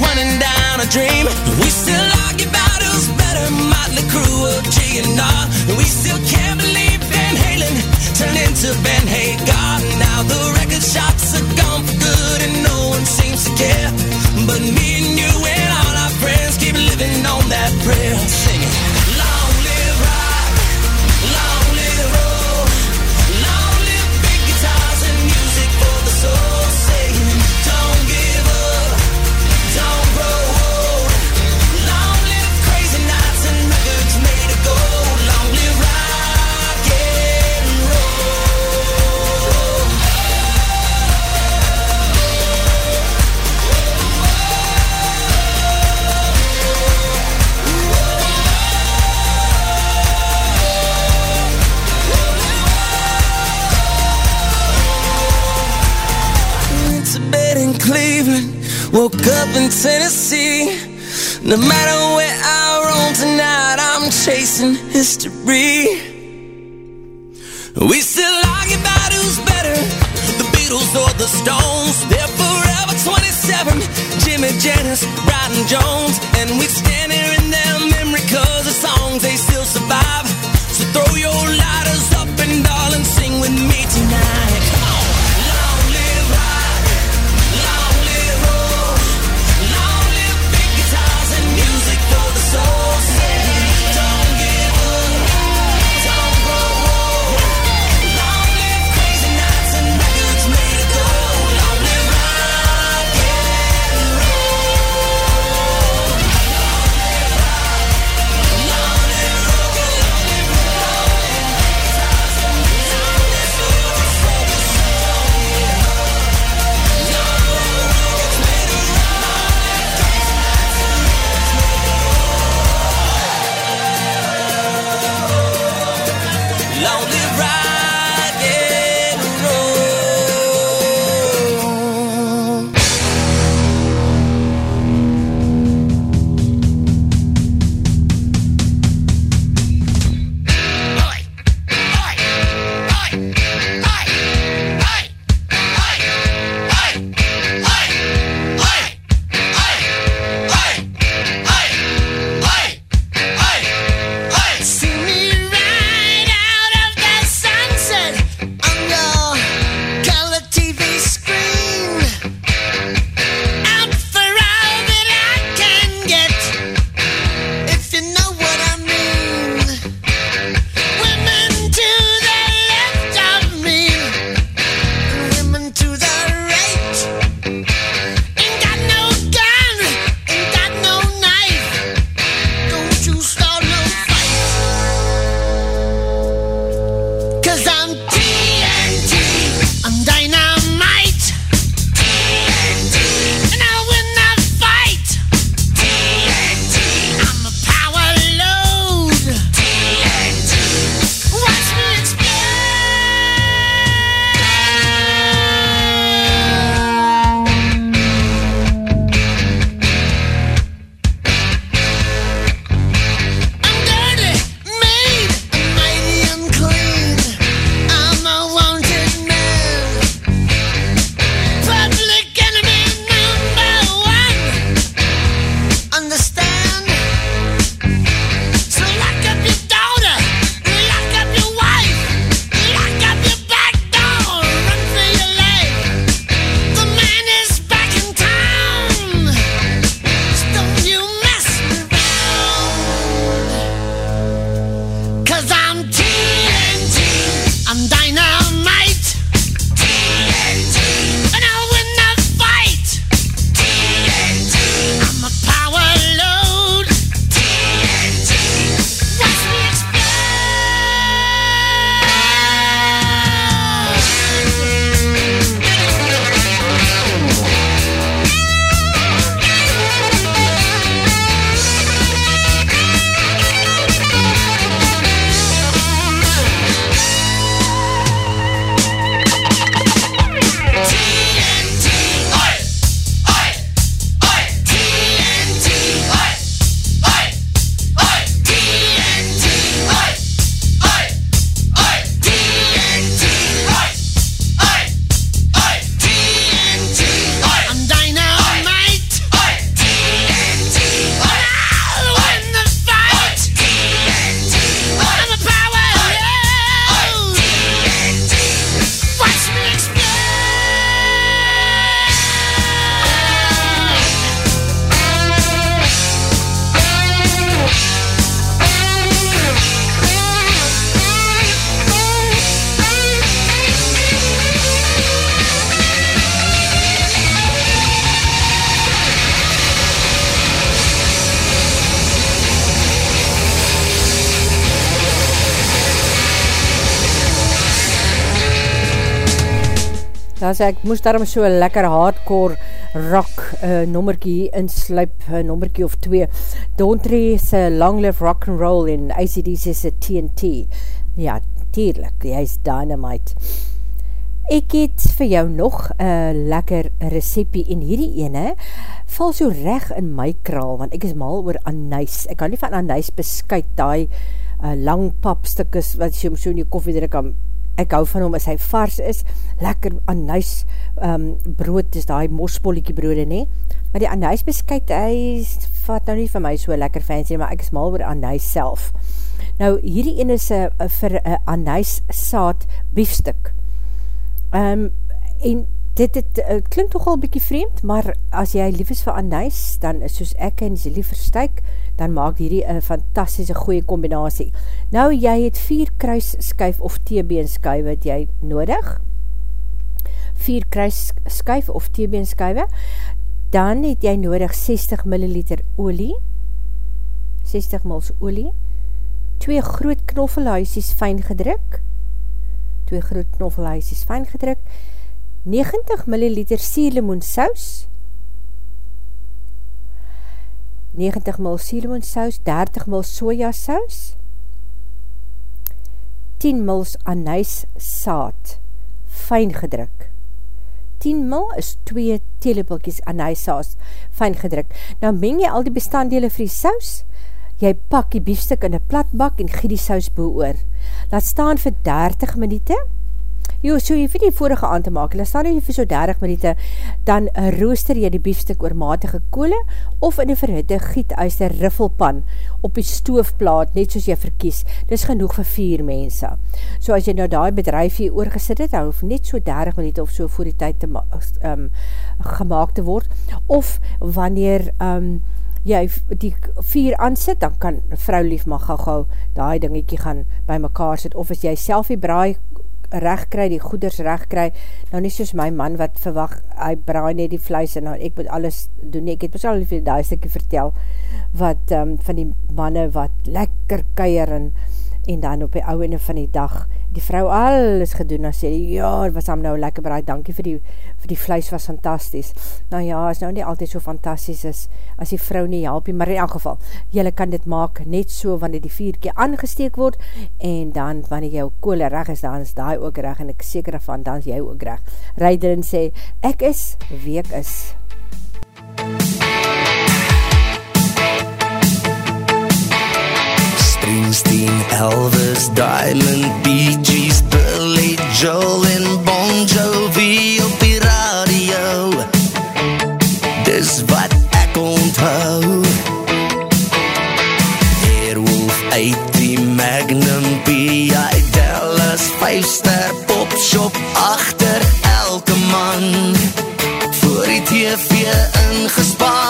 running down a dream. We still argue about who's better, Motley Crue or G&R. And we still can't believe Van Halen turned into Van Hagar. Now the record shops are gone for good and no one seems to care. But me and you and all our friends keep living on that prayer. Singing, No matter where I roam tonight, I'm chasing history. We still argue about who's better, the Beatles or the Stones. They're forever 27, Jimmy Janis, Brian Jones. And we stand Ja, so ek moes daarom so lekker hardcore rock uh, nommerkie insluip, uh, nommerkie of twee. Dontree se Long Live Rock and Roll en ACDC se TNT. Ja, tierlik, jy is dynamite. Ek het vir jou nog een lekker recepie en hierdie ene val so reg in my kraal, want ek is mal oor anijs. Ek kan nie van anijs beskuit, die uh, lang papstukes wat om so in die koffie druk aan ek hou van hom as hy vars is, lekker anijs um, brood, is die mospolliekie broode nie, maar die anijs beskuit, hy vat nou nie vir my so lekker fancy, maar ek is mal oor anijs self. Nou, hierdie ene is uh, vir uh, anijs saad biefstuk. Um, en dit het, het klink toch al bykie vreemd, maar as jy lief is vir anijs, dan soos ek en jy lief verstuik, dan maak hierdie een fantastische goeie combinatie. Nou, jy het vier kruis skuif of teebeen skuif wat jy nodig, vier kruis skuif of teebeen skuif, dan het jy nodig 60 milliliter olie, 60 mils olie, twee groot knoffelhuisies fijn gedruk, twee groot knoffelhuisies fijn gedruk, 90 ml sierlemoen saus, 90 ml sierlemoen saus, 30 ml soja saus, 10 ml anijs saad, fijn gedruk. 10 ml is 2 teelepelkies anijs saus, fijn gedruk. Nou meng jy al die bestanddele vir die saus, jy pak die biefstuk in die platbak en gee die saus boe oor. Laat staan vir 30 minuute, Jo, so jy vir die vorige aan te maak, laat staan jy vir so 30 minuute, dan rooster jy die biefstuk oor matige koole, of in die verhitte giet uit die riffelpan op die stoofplaat, net soos jy verkies. Dit is genoeg vir vier mense. So as jy nou die bedrijf hier oorgesit het, dan hoef net so 30 minuute of so voor die tyd te um, gemaakt te word, of wanneer um, jy die vier aansit, dan kan vrou lief maar gauw gauw die dingetje gaan by mekaar sit, of as jy self die braai recht kry, die goeders recht kry, nou nie soos my man wat verwacht, hy braai net die vlees en nou ek moet alles doen, ek het persoonlijk vir die stikkie vertel, wat um, van die manne wat lekker keier en, en dan op die ouwene van die dag, die vrou alles gedoen, en sê, ja, het was hom nou lekker braai, dankie vir die, vir die vlees was fantastisch. Nou ja, is nou nie altyd so fantastisch is, as die vrou nie help, maar in elk geval, jylle kan dit maak net so, wanneer die vier keer aangesteek word, en dan, wanneer jou koole reg is, dan is die ook reg, en ek seker van, dan is jy ook reg. Rijder en sê, ek is, wie ek is. Springsteen, Elvis, Diamond, Bee Gees, Billy Joel en Bon Jovi op die radio. Dis wat ek onthou. Airwolf uit die Magnum P.I. Dallas, 5 ster popshop achter elke man. Voor die TV ingespan.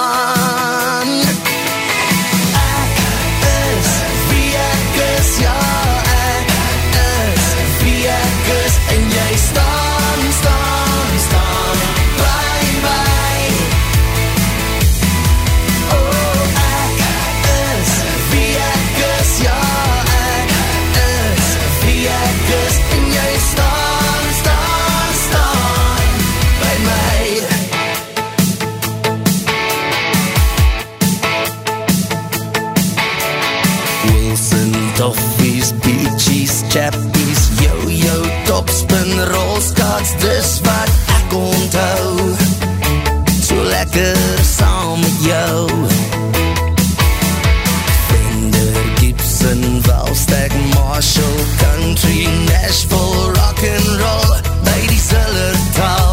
Valstag, Marshall, Country, Nashville, Rock'n'Roll By die Sillertal Die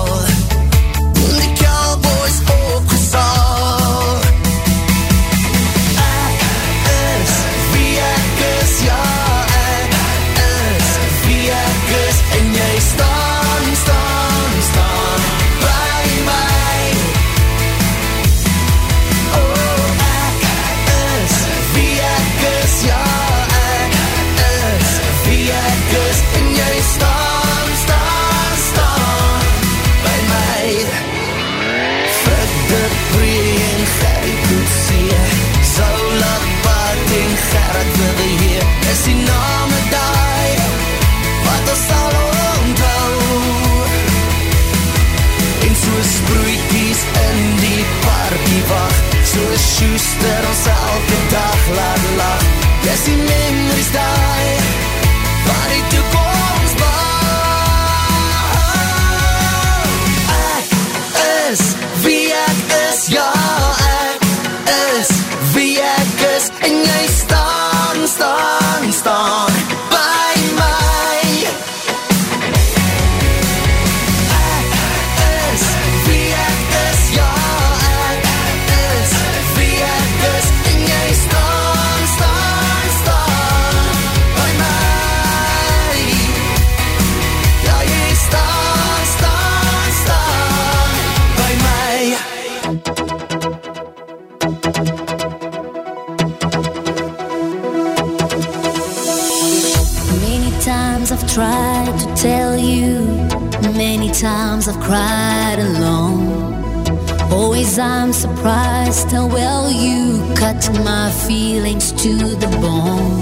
tried to tell you. Many times I've cried alone. Always I'm surprised how well you cut my feelings to the bone.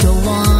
Don't wanna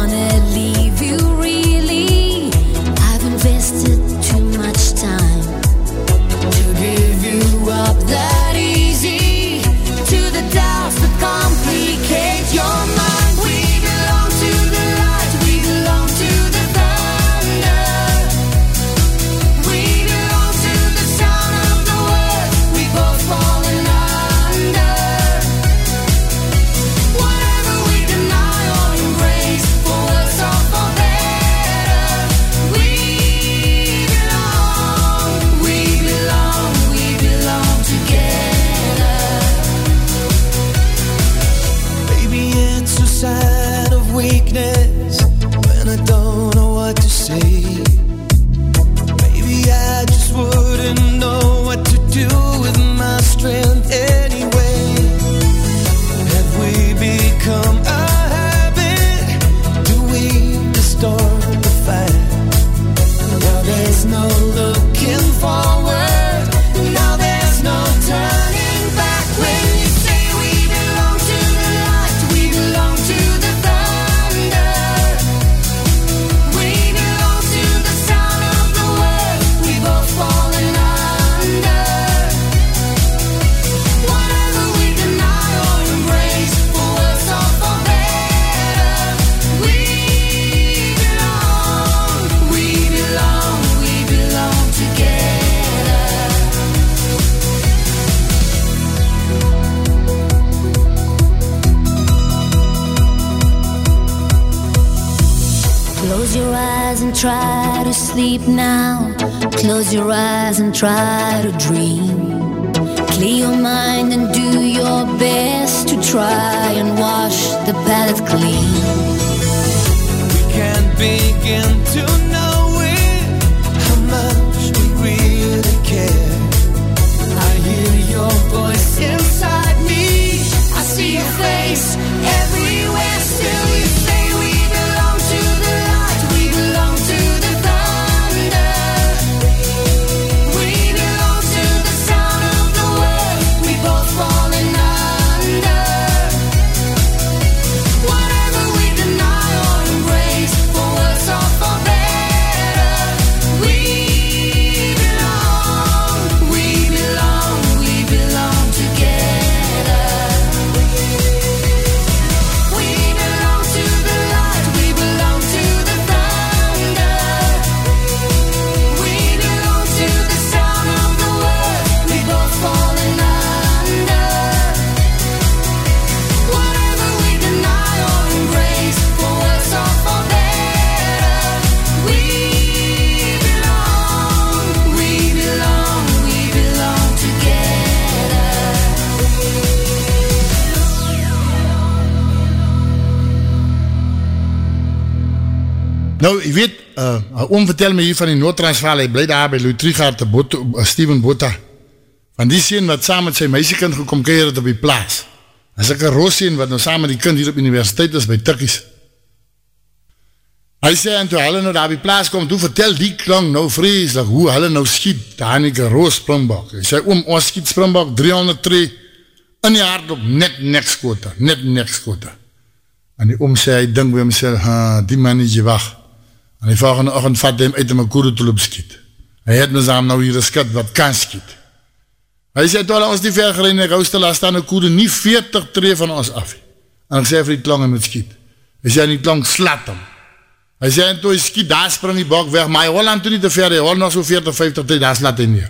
sleep now. Close your eyes and try to dream. Clear your mind and do your best to try and wash the palate clean. We can't begin Nou, jy weet, uh, oom vertel my hier van die Noord-Transvaal, hy bly daar by Lutrigaard, Boto, uh, Steven Bota. Van die sien wat saam met sy meisiekind gekom keer het op die plaas. En is ek een roossien wat nou saam met die kind hier op universiteit is by Tikkies. Hy sê, en toe hulle nou daar die plaas kom, toe vertel die klang nou vreeslik hoe hulle nou skiet, daar in die roos springbok. Hy sê, oom, ons skiet springbok 300 tree, in die hart op net nekskote, net nekskote. En die oom sê, hy dink by homself, ha, die man is jy wacht. En die volgende ochtend vat hy hem uit om een koeretulop skiet. Hy het mes aan nou hier een skit wat kan skiet. Hy sê, toe ons die ver gereden, ek houstel, daar staan een koere nie 40 tree van ons af. En ek sê vir die klang, hy moet skiet. Hy sê, die klang slat hem. Hy sê, en toe hy skiet, daar spring die bok weg, maar hy hol aan toe nie te ver, hy hol nog so 40, 50 tree, daar slat hy neer.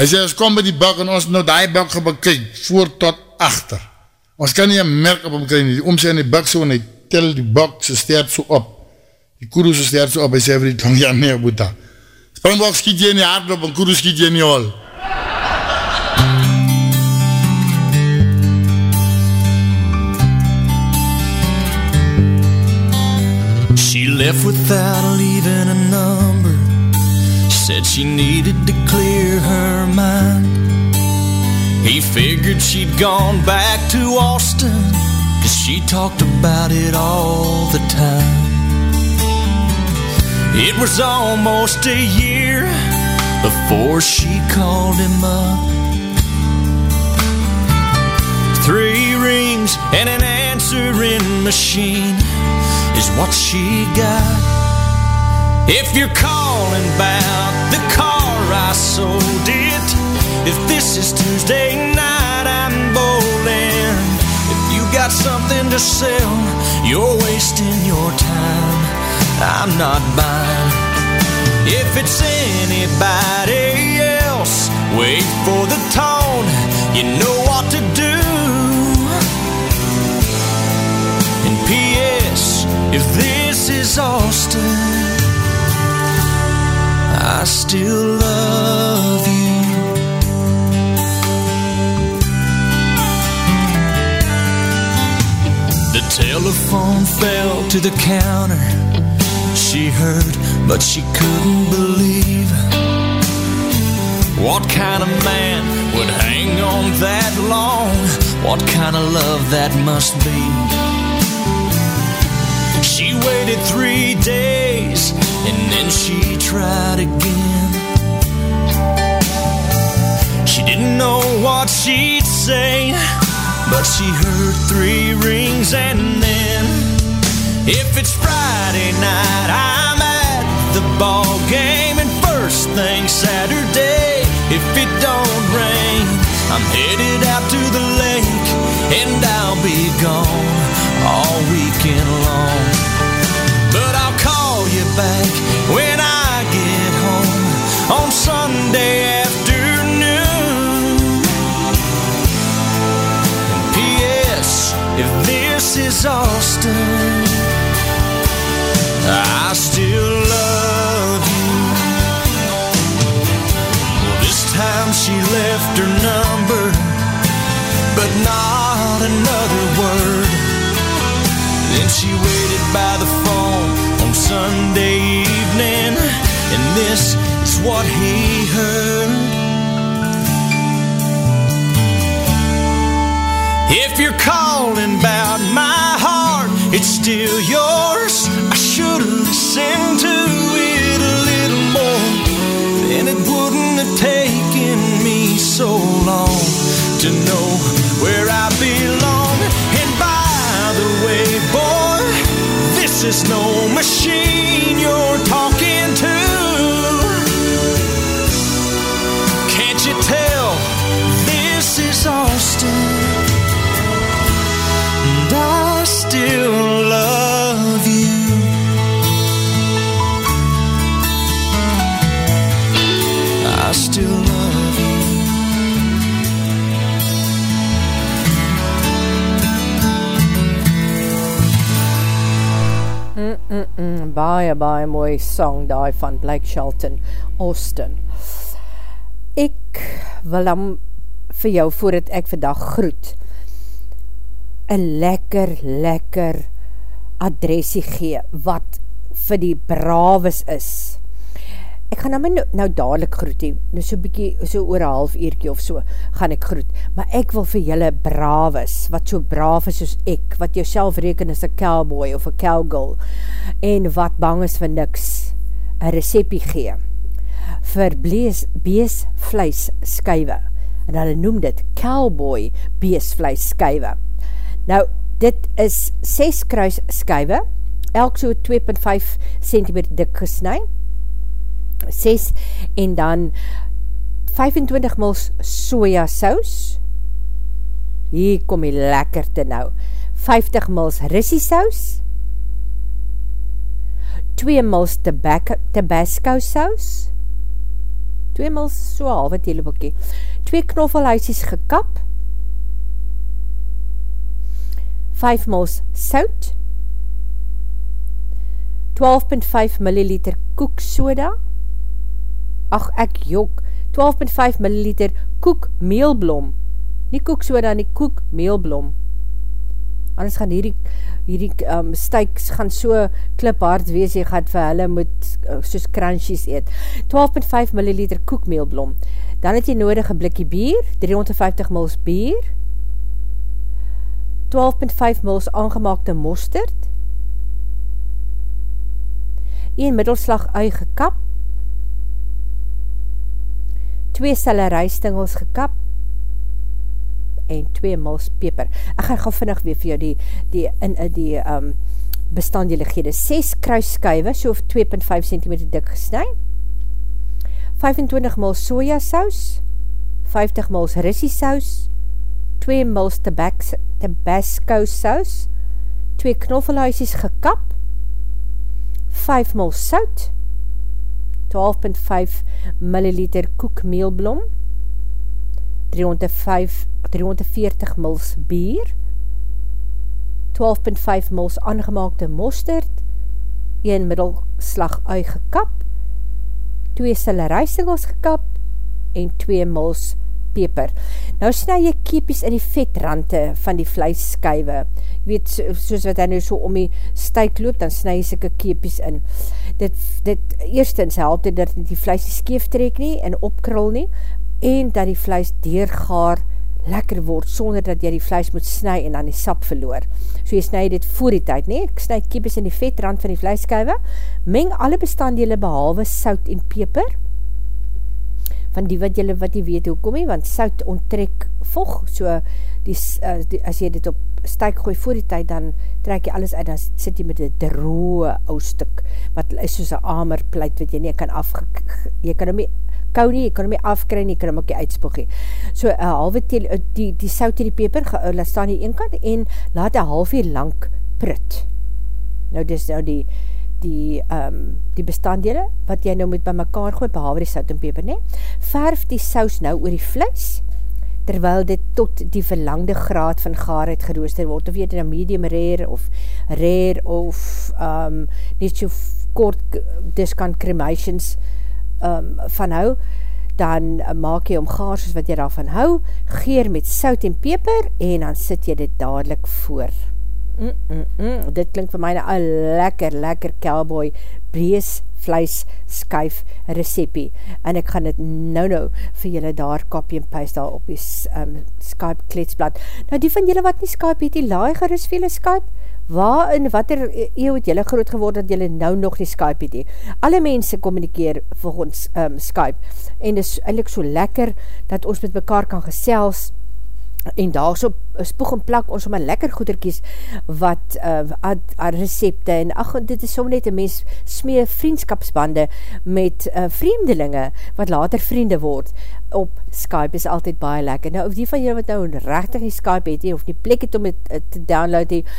Hy sê, ons kom by die bok, en ons nou die bok gebekyk, voor tot achter. Ons kan nie een merk op hom kry nie, die oom sê in die bok so, en hy tel die bok, sy stert so op. Die kuru so stert so op, hy sê vir die klang, ja nee, boeta. Springbok skiet jy in die hart op, en kuru skiet jy in die hol. She left without leaving a number. Said she needed to clear her mind. He figured she'd gone back to Austin, cause she talked about it all the time. It was almost a year before she called him up. Three rings and an answering machine is what she got. If you're calling about the car I sold it, if this is Tuesday night, I'm bowling. If you got something to sell, you're wasting your time. I'm not buying. If it's anybody else, wait for the tone. You know what to do. And P.S. If this is Austin, I still love you. The telephone fell to the counter. She heard, but she couldn't believe. What kind of man would hang on that long? What kind of love that must be? She waited three days and then she tried again. She didn't know what she'd say, but she heard three rings and then. If it's Friday night, I'm at the ball game, and first thing Saturday, if it don't rain, I'm headed out to the lake, and I'll be gone all weekend long. But I'll call you back when I get home on Sunday afternoon. P.S. If this is Austin, I still love you. This time she left her number, but not another word. Then she waited by the phone on Sunday evening, and this is what he heard. If you're my heart, it's still yours. So long to know where I belong. Baie, baie mooi song daai van Blake Shelton, Austin. Ek wil dan vir jou, voordat ek vandag groet, een lekker, lekker adresie gee, wat vir die braves is. Ek gaan nou, nou dadelijk groet, he. nou so bykie, so oor een half uurkie of so, gaan ek groet, maar ek wil vir julle braves, wat so braaf is soos ek, wat jou reken as een cowboy of een cowgirl, en wat bang is vir niks, een recepie gee, vir blees, beesvleis skuive, en hulle noem dit cowboy beesvleis skuive. Nou, dit is 6 kruis skuive, elk so 2.5 cm dik gesnui, 6 en dan 25 mils soja saus, hier kom die lekkerte nou, 50 mils rissie saus, 2 mils tabasco saus, 2 mils so halwe teeleboekie, 2 knoffelhuisies gekap, 5 mils sout, 12.5 milliliter koeksoda, ach ek jok, 12.5 milliliter koekmeelblom, nie koeksoda nie, koekmeelblom, anders gaan hierdie, hierdie um, stuiks gaan so kliphard wees, jy gaat vir hulle moet uh, soos crunchies eet, 12.5 milliliter koekmeelblom, dan het jy nodige blikkie bier, 350 mils bier, 12.5 mils aangemaakte mosterd, 1 middelslag ui gekap, 2 selerijstingels gekap, en 2 mils peper. Ek gaan gauw vinnig weer vir jou die, die, in, die um, bestandelighede. 6 kruisskuive, so 2.5 cm dik gesnui, 25 mils sojasaus, 50 mils rissie saus, 2 mils tabasco saus, 2 knoffelhuisies gekap, 5 mils sout, 12.5 milliliter koekmeelblom, 305, 340 mils bier, 12.5 mils aangemaakte mosterd, 1 middelslag ui gekap, 2 sillerijsingels gekap en 2 mils peper. Nou snij jy kiepies in die vetrante van die vleisskuive. Jy weet, soos wat hy nou so om die stuik loop, dan snij jy syke kiepies in. Dit, dit eerstens help dit dat die vleis nie skeef trek nie en opkrul nie, en dat die vleis deurgaar lekker word, sonder dat jy die vleis moet snu en dan die sap verloor. So jy snu dit voor die tyd, nee, ek snu kiepes in die vetrand van die vleiskuive, meng alle bestanddele behalwe sout en peper, van die wat jylle wat jy weet hoe kom jy, want sout onttrek vog, so die, uh, die, as jy dit op stuik gooi voor die tyd, dan trek jy alles uit, dan sit jy met die droe ou stuk, wat is soos een amerpleit, wat jy nie kan af, jy kan hom nie kou nie, jy kan hom nie afkry nie, jy kan hom ook nie uitspoeg nie. So, een halve teel, eh, die, die sout en die peper, ge, laat staan die een kant, en laat een half uur lang prut. Nou, dis nou die, die, um, die bestanddele, wat jy nou moet by mekaar gooi, behalwe die sout en peper, nie. Verf die saus nou oor die vlees, terwyl dit tot die verlangde graad van gaarheid gerooster word, of jy dit nou medium rare, of rare, of um, net so kort discount cremations, um, van hou, dan uh, maak jy om gaar soos wat jy daarvan hou, geer met sout en peper, en dan sit jy dit dadelijk voor. Mm, mm, mm. Dit klink vir my nou een lekker, lekker cowboy brees vlees skuif recepie en ek gaan dit nou nou vir julle daar copy en paste daar op die um, Skype kletsblad. Nou die van julle wat nie Skype het, die laai gerus vir Skype, waar in wat er eeuw het julle groot geword dat julle nou nog nie Skype het he. Alle mense communikeer volgens um, Skype en dit is eindelijk so lekker dat ons met mekaar kan gesels en daar so spoeg en plak ons om een lekker goederkies wat uh, ad, ad recepte en ach, dit is som net een mens smee vriendskapsbande met uh, vreemdelinge wat later vriende word op Skype is altyd baie lekker. Nou, of die van julle wat nou rechtig die Skype het, of die plek het om het uh, te download het,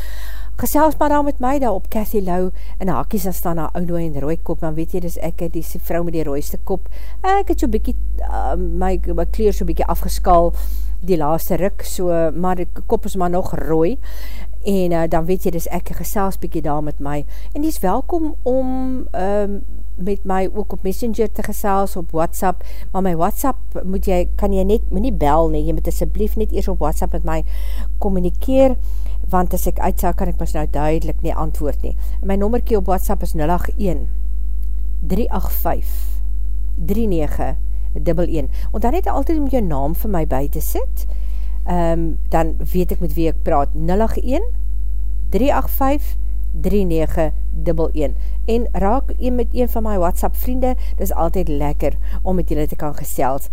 gesels maar daar met my daar op Cathy Lou en hakies dan staan daar oudooi en rooi kop, dan weet jy dis ek die vrou met die rooiste kop. Ek het so bykie uh, my, my kleer so bykie afgeskaal die laaste ruk, so, maar die kop is maar nog rooi. En uh, dan weet jy dis ek gesels bykie daar met my. En die is welkom om um, met my ook op Messenger te gesels op WhatsApp, maar my WhatsApp moet jy, kan jy net, moet nie bel nie, jy moet asjeblief net eers op WhatsApp met my communikeer want as ek uitsel, kan ek mis nou duidelik nie antwoord nie. My nommerkie op WhatsApp is 081 385 3911 Want dan het altyd om jou naam vir my by te sit, um, dan weet ek met wie ek praat, 081 385 3911 en raak een met een van my WhatsApp vriende, dit is altyd lekker om met julle te kan gesels.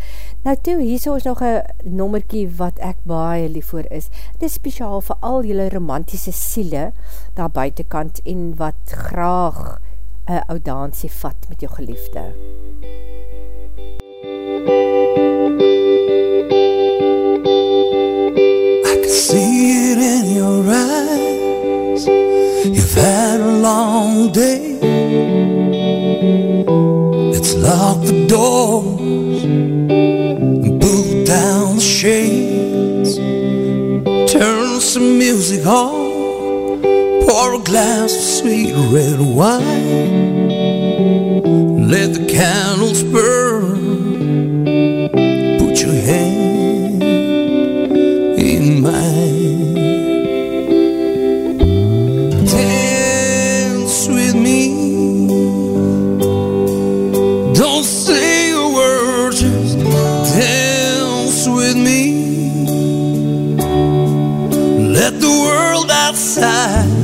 Nou toe, hier is nog een nommerkie wat ek baie lief voor is. Dit is speciaal vir al julle romantische siele daar buitenkant en wat graag een oudansie vat met jou geliefde. I can see it in your eyes You've had a long day Let's lock the doors And pull down the shades. Turn some music on Pour a glass of sweet red wine. Let the candles burn. Put your hand outside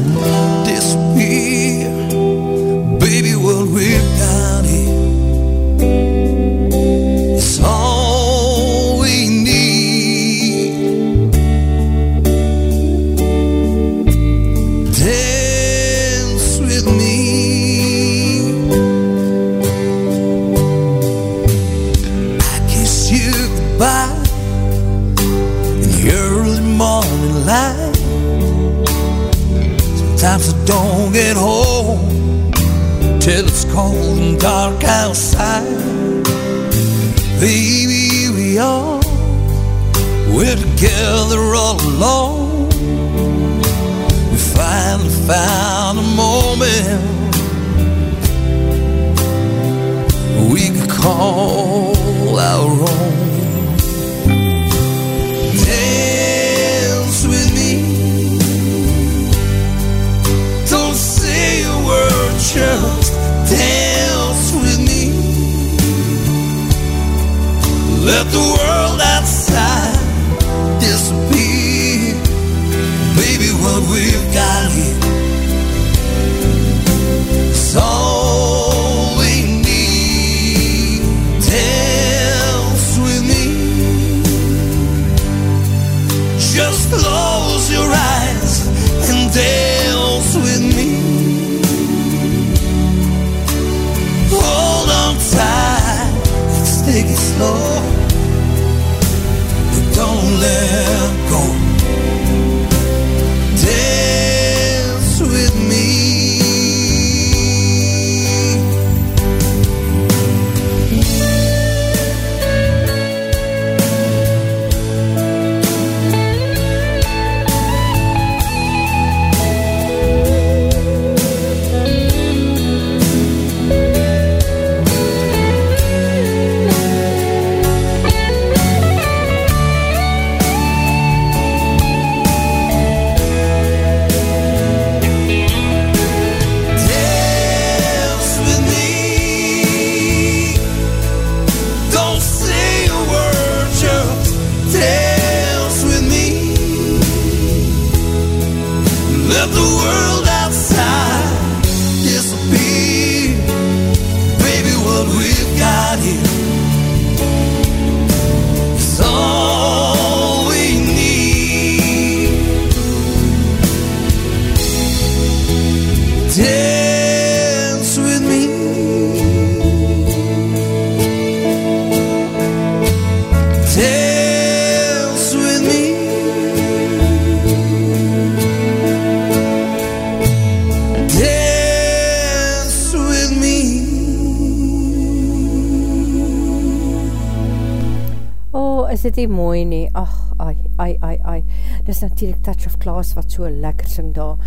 dit nie mooi nie? Ach, ai, ai, ai, ai. Dis natuurlijk Touch of Klaas wat so lekker sing daar.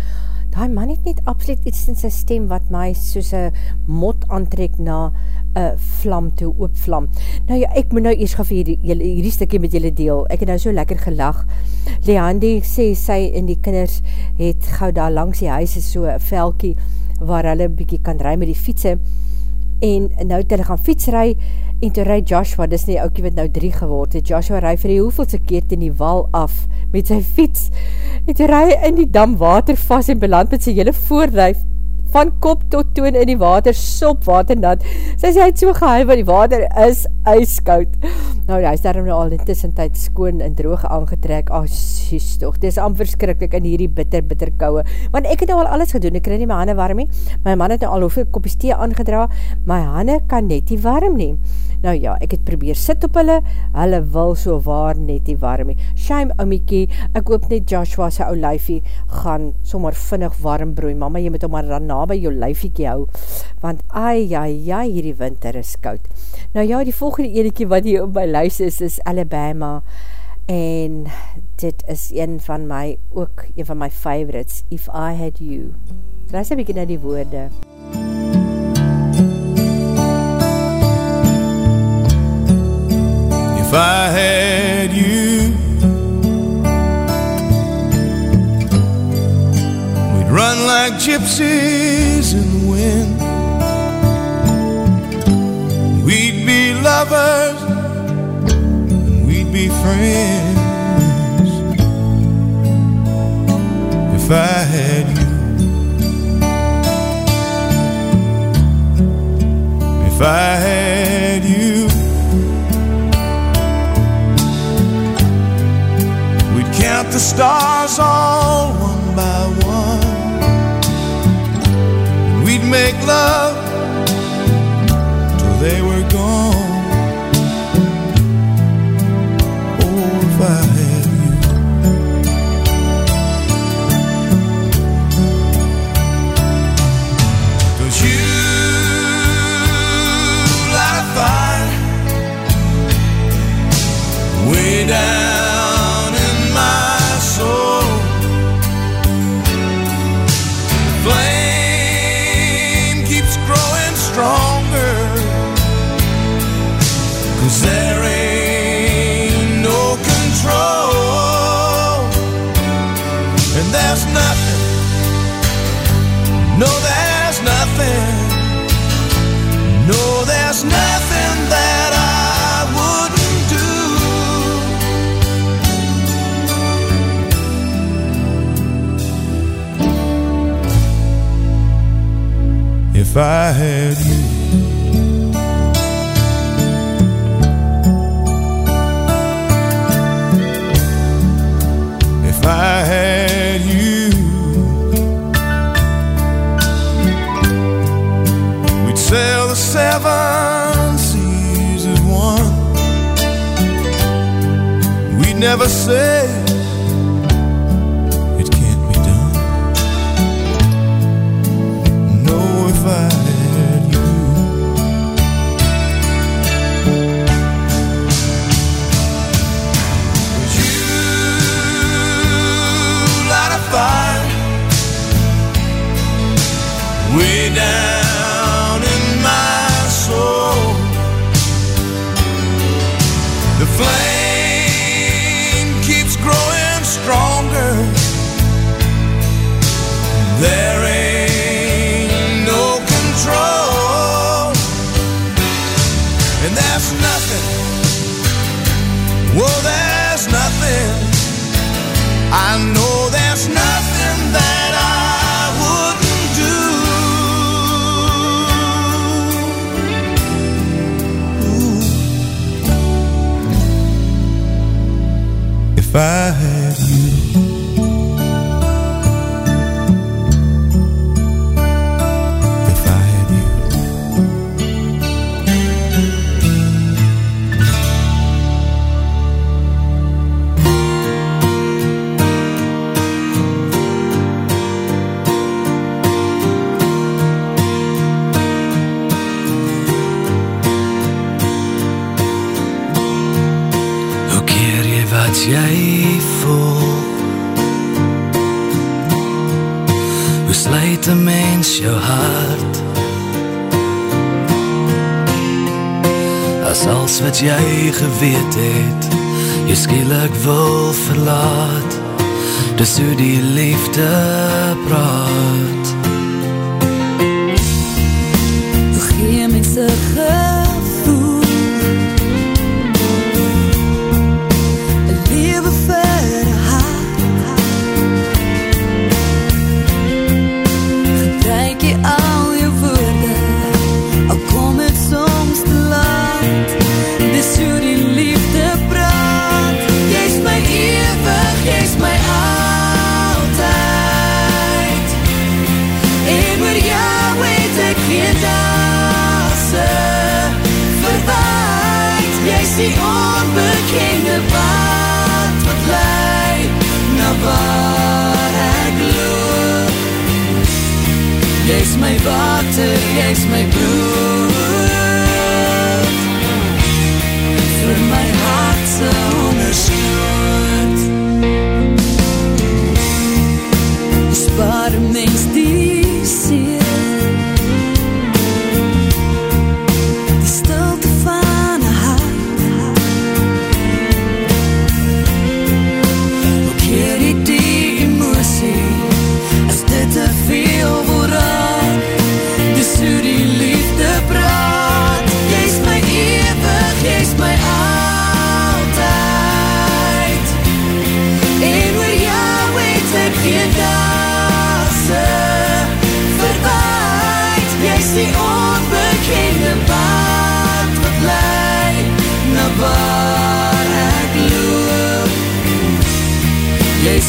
Daai man het net absoluut iets in sy stem wat my soos een mot aantrek na een vlam toe, oop vlam. Nou ja, ek moet nou eers vir hierdie, hierdie, stikkie met julle deel. Ek het nou so lekker gelag. Leandi sê sy en die kinders het gauw daar langs die huis is so een velkie waar hulle bykie kan rij met die fietsen en nou het hulle gaan fietsry en toe rij Joshua, dis nie oukie wat nou drie geword het, Joshua rij vir die hoeveelse keer in die wal af met sy fiets en toe rij in die dam water vast en beland met sy hele voorlijf van kop tot toon in die water, sop waternat. Sy sê, hy het so gehuil, want die water is ijskoud. Nou, hy is daarom nou al in tussentijd skoon en droog aangetrek. Ach, sies toch, dit is amper skrikkelijk in hierdie bitter, bitter kouwe. Want ek het nou al alles gedoen, ek krij nie my handen warm nie. My man het nou al hoeveel kopjes thee aangedra, my handen kan net nie warm nie. Nou ja, ek het probeer sit op hulle, hulle wil so waar net nie warm nie. Shame, omiekie, ek hoop net Joshua sy ou lyfie gaan sommer vinnig warm broei. Mama, jy moet hom maar dan na by jou lyfiekie hou, want ai, ai, ai, hierdie winter is koud. Nou ja, die volgende enekie wat hier op my lys is, is Alabama, en dit is een van my, ook een van my favorites, If I Had You. Luister bykie na die woorde. If I had you, we'd run like gypsies in the wind. We'd be lovers, we'd be friends. If I had you, if I had you. We'd count the stars all one by one. We'd make love till they were gone. Oh, if I if I had me. If I had you, we'd sail the seven seas as one. We'd never say way down in my soul. The flame. geweet het Jy skielik wil verlaat Dis hoe die liefde praat. waar ek loop. Jy's my water, jy's my broer.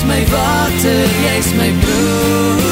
my water, jy's my brood.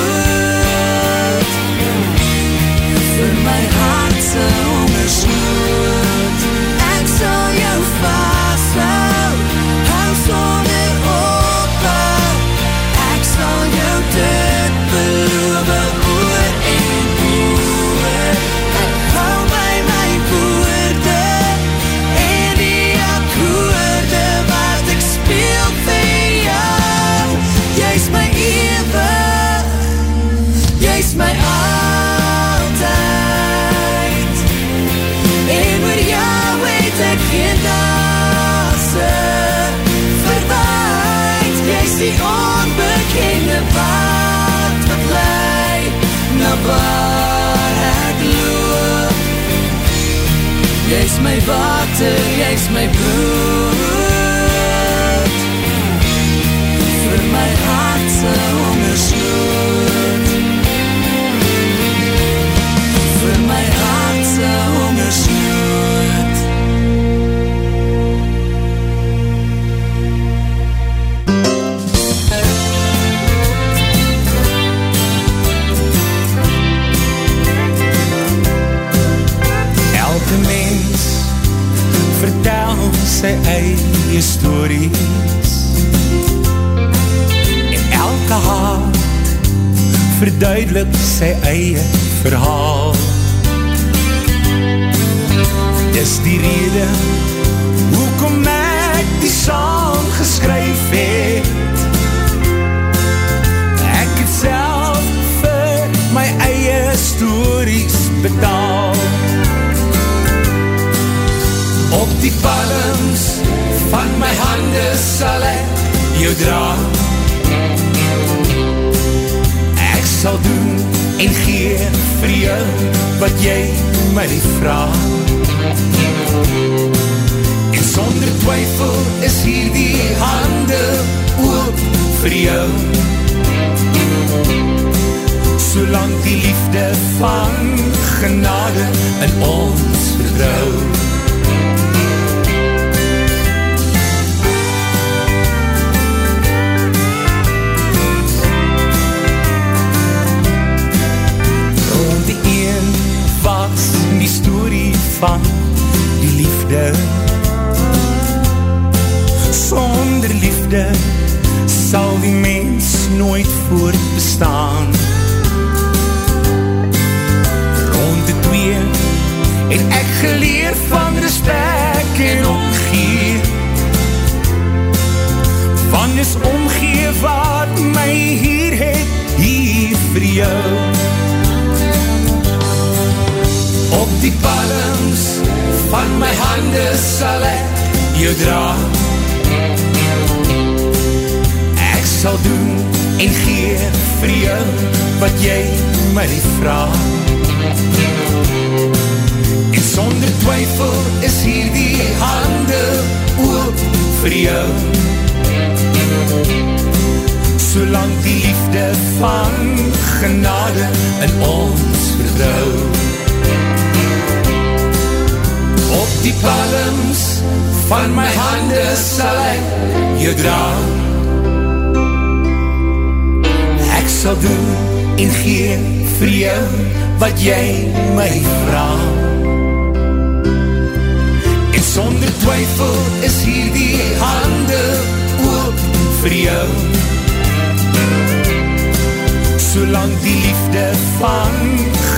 die onbekende pad wat lei na nou waar ek loop. Jy's my water, jy's my bloed. Vir my hart se honger eie stories. En elke hart verduidelik sy eie verhaal. Dis die rede hoekom ek die song geskryf het. Ek het self vir my eie stories betaal. Op die palms van my hande sal ek jou dra. Ek sal doen en gee vir jou wat jy my vraag En sonder twyfel is hier die hande oop vir jou. Solang die liefde van genade in ons vertrouw sal doen en gee vir jou wat jy my vraag En sonder twyfel is hier die hande oop vir jou Solang die liefde van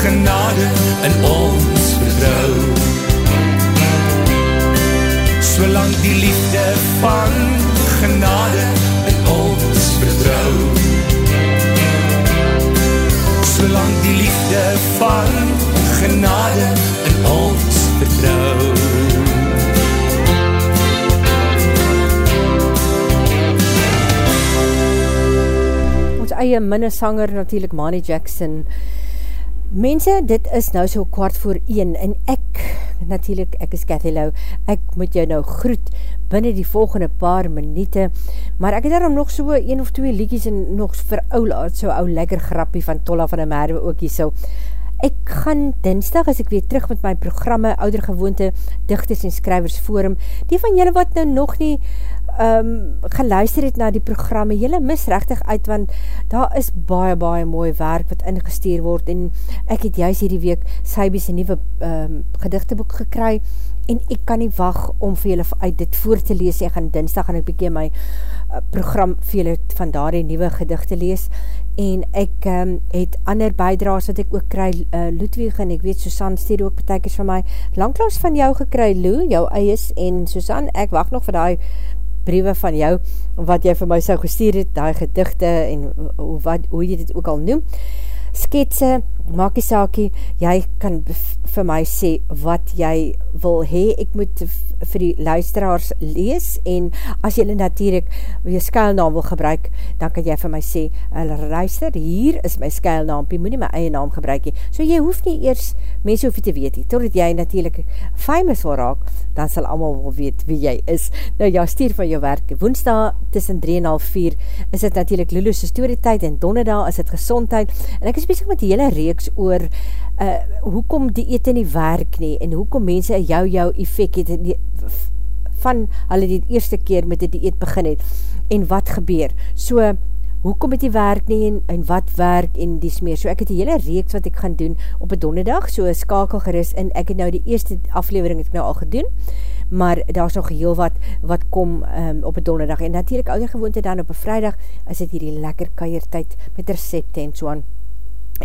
genade in ons vertrouw Solang die liefde van genade in ons vertrouw Solang die liefde van genade in ons vertrouw Ons eie minnesanger natuurlijk Manny Jackson. Mense, dit is nou so kwart voor 1 en ek, natuurlijk, ek is Cathy Lau, ek moet jou nou groet binnen die volgende paar minute, maar ek het daarom nog so een of twee liedjes en nog vir ou laat, so ou lekker grappie van Tolla van der Merwe ook hier so. Ek gaan dinsdag as ek weer terug met my programme Oudergewoonte Dichters en Skrywers Forum. Die van julle wat nou nog nie um, geluister het na die programme, julle mis rechtig uit, want daar is baie, baie mooi werk wat ingesteer word en ek het juist hierdie week Saibies nieuwe um, gedichteboek gekry en ek kan nie wacht om vir julle uit dit voor te lees. Ek gaan dinsdag gaan ek bykie my uh, program vir julle van daar die nieuwe gedichte lees. En ek um, het ander bijdraas wat ek ook kry, uh, Ludwig en ek weet Susan stuur ook betekens van my, langklaas van jou gekry Lou, jou eies en Susan, ek wacht nog vir die briewe van jou, wat jy vir my sou gestuur het, die gedichte en hoe, wat, hoe jy dit ook al noem, sketse, maak die saakie, jy kan vir my sê wat jy wil hee, ek moet vir die luisteraars lees, en as jy natuurlijk jou skuilnaam wil gebruik, dan kan jy vir my sê, luister, hier is my skuilnaampie, moet nie my eie naam gebruik, so jy hoef nie eers, mense hoef te weet, totdat jy natuurlijk famous wil raak, dan sal allemaal wel weet wie jy is. Nou ja, stuur van jou werk, woensdag tussen 3 en half 4, is het natuurlijk Lulu's storytijd, en donderdag is het gezondheid, en ek is bezig met die hele reeks oor, uh, hoekom die eet in die werk nie, en hoekom mense jou jou effect het, die, van hulle die eerste keer met die dieet begin het, en wat gebeur, so, hoekom het die werk nie, en, en wat werk, en die smeer, so ek het die hele reeks wat ek gaan doen, op een donderdag, so skakel geris, en ek het nou die eerste aflevering het ek nou al gedoen, maar daar is nog heel wat, wat kom um, op een donderdag, en natuurlijk oude gewoonte dan op een vrijdag, is het hierdie lekker keiertijd met recepte en so aan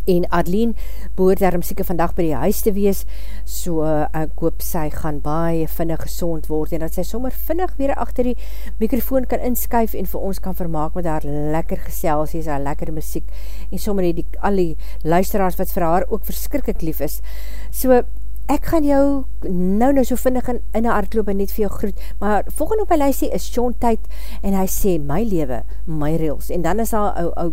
en Adeline boor daarom seker vandag by die huis te wees, so uh, ek hoop sy gaan baie vinnig gezond word, en dat sy sommer vinnig weer achter die microfoon kan inskuif en vir ons kan vermaak met haar lekker geselsies, haar lekker muziek, en sommer die, al die luisteraars wat vir haar ook verskrikkelijk lief is. So, ek gaan jou nou nou so vinnig in, in een aardloop en net vir jou groet, maar volgende op my lijstie is Sean Tyd, en hy sê, my leven, my reels, en dan is al ou, ou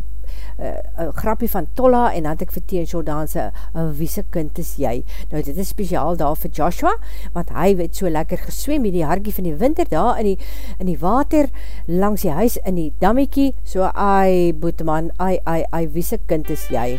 uh, grappie van Tolla en het ek vir Teen Jordaanse uh, wiese kind is jy. Nou dit is speciaal daar vir Joshua, want hy weet so lekker geswem in die harkie van die winter daar in die, in die water langs die huis in die dammiekie, so ai boeteman, ai ai ai wiese kind is jy.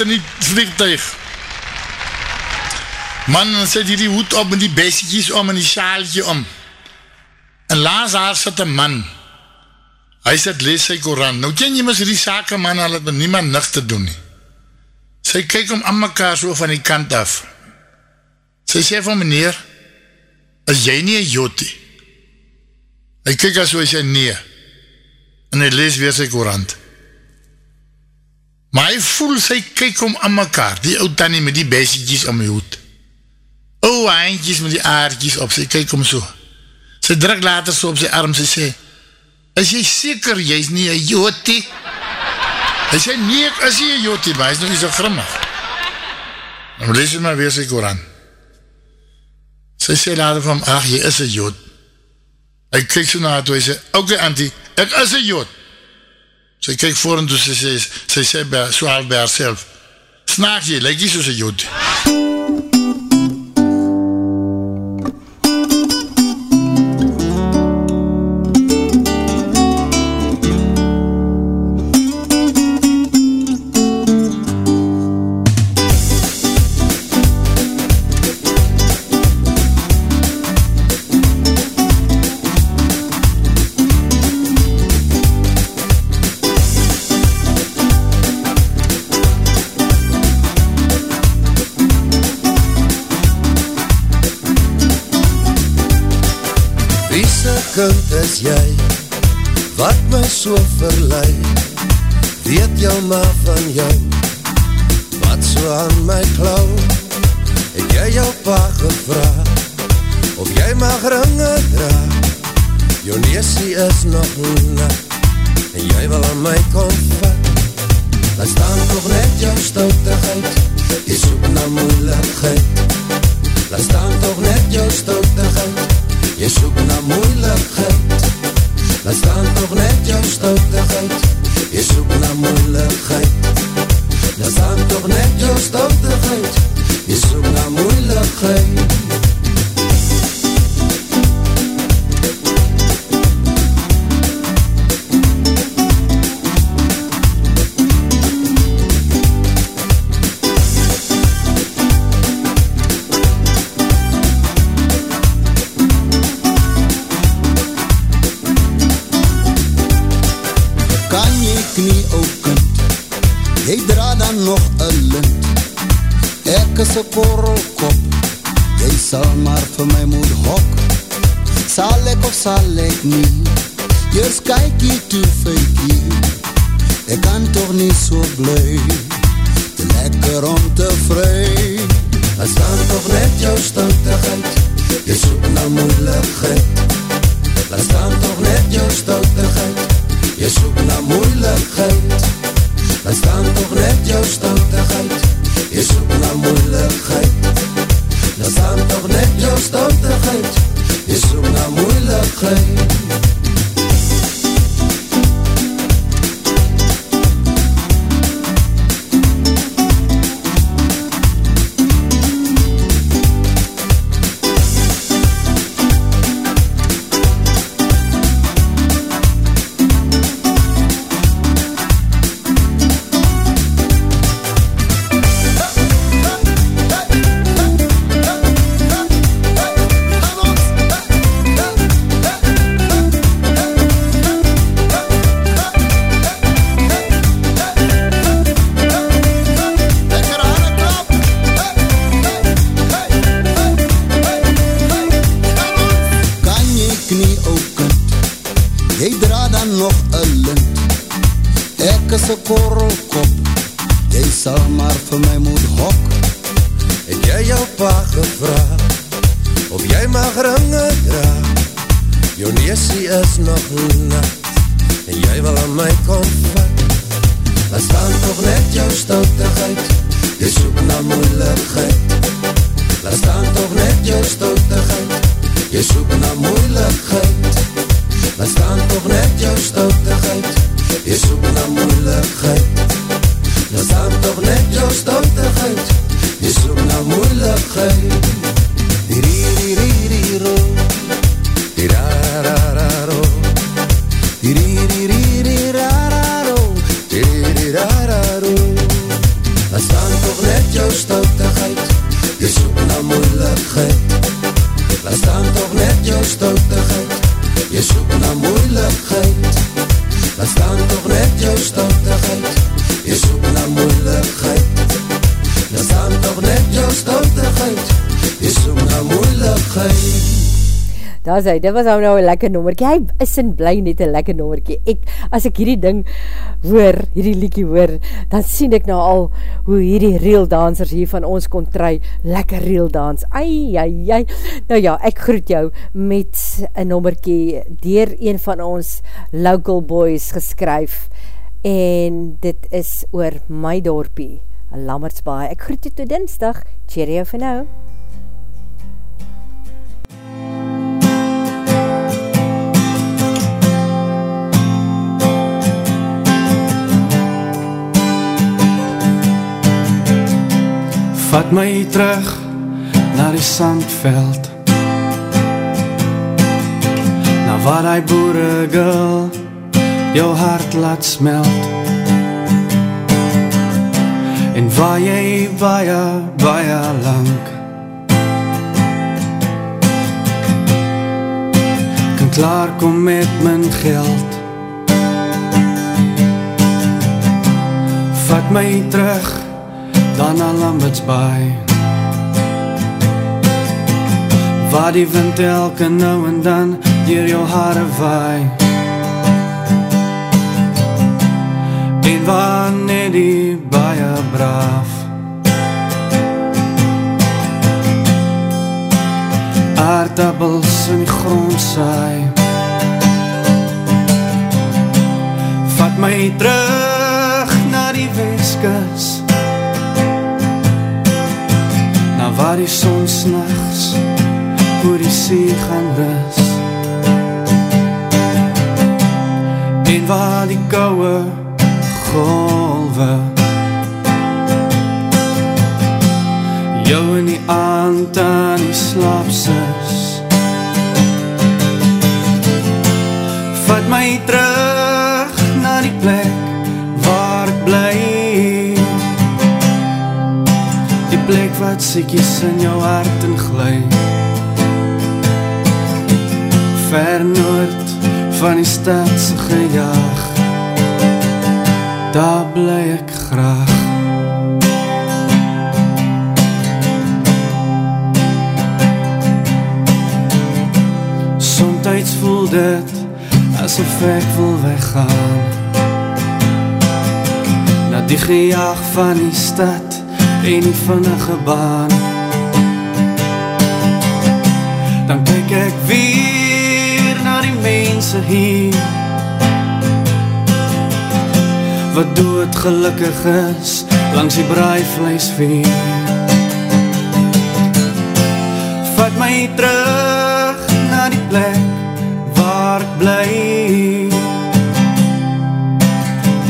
In die vliegtuig. Man, dan sit hier die hoed op met die besiekies om en die sjaaltje om. En laas haar sit een man. Hy sit lees sy koran. Nou ken jy mis die sake man al het met niemand niks te doen nie. Sy kyk om aan mekaar so van die kant af. Sy sê van meneer, is jy nie een jotie? Hy kyk as so, hy sê nee. En hy lees weer sy korant. Maar hy voel sy kyk om aan mekaar, die oud tannie met die besiekies om die hoed. O, eindjes met die aardjes op, sy kyk om so. Sy druk later so op sy arm, sy sê, is jy seker, jy is nie een jotie? Hy sê, nee, ek is nie een jotie, maar hy is nog nie so grimmig. Dan lees jy maar weer sy Koran. Sy sê later van, ach, jy is een jood. Hy kyk so na haar toe, hy sê, ok, auntie, ek is een jood. Sy kyk voor en toe, sy sê, sy sê, so half by haar self, snaak jy, lyk jy soos een jood. MUZIEK so verlei? Weet jou maar van jou Wat so aan my klauw Het jy jou pa gevra Of jy mag ringe dra? Jou neesie is nog nat En jy wil aan my kom vat. Laat staan toch net jou stoutigheid Jy soek na moeilikheid. Laat staan toch net jou stoutigheid Jy soek na moeilikheid Laat staan toch net jou stoutigheid Jy soek na moeilikheid Laat staan toch net jou stoutigheid Jy soek na moeilikheid is een korrelkop Jy sal maar vir my moet hok Sal ek of sal ek nie Eers kyk jy toe feikie Ek kan toch nie so bly dit was nou nou een lekker nommerkie, hy is in bly net een lekker nommerkie, ek, as ek hierdie ding hoor, hierdie liekie hoor, dan sien ek nou al, hoe hierdie reel dansers hier van ons kon try, lekker reel dans, ai, ai, ai, nou ja, ek groet jou met een nommerkie, dier een van ons local boys geskryf, en dit is oor my dorpie, Lammertsbaai. Ek groet u tot dinsdag. Cheerio vir nou. Vat my terug na die sandveld. Na waar die boere girl jou hart laat smelt. En waar jy baie, baie lang Kan klaar kom met mijn geld. Vat my terug dan na Lambertsbaai Waar die wind elke nou en dan dier jou haare waai. En waar net die baie braaf. Aardappels in die grond saai. Vat my terug na die weeskus waar die son s'nachts oor die see gaan rus. En waar die kouwe golwe jou in die aand aan die slaapsis vat my terug wat siekies in jou hart en glij Ver noord van die stadse gejaag Daar bly ek graag. Somtijds voel dit asof ek wil weggaan. Na die gejaag van die stad en die vinnige baan. Dan kyk ek weer na die mense hier. Wat dood gelukkig is langs die braaivleisveer Vat my terug na die plek waar ek bly.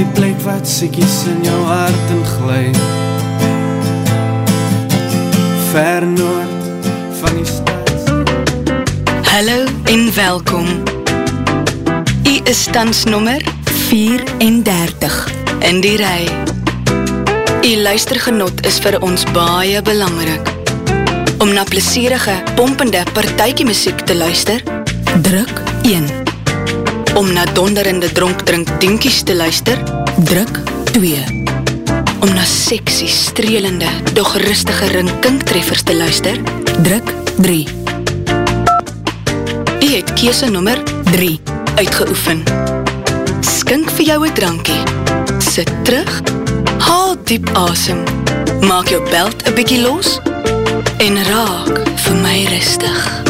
Die plek wat siekies in jou hart en glij ver noord van die stad. Hallo en welkom. U is tans nummer 34 in die rij. U luistergenot is vir ons baie belangrik. Om na plesierige, pompende partijkie muziek te luister, druk 1. Om na donderende dronkdrink dinkies te luister, druk 2 om na seksie, strelende, doch rustige rinkinktreffers te luister, druk 3. Die het kiese nummer 3 uitgeoefen. Skink vir jou een drankie, sit terug, haal diep asem, maak jou belt een bykie los, en raak vir my rustig.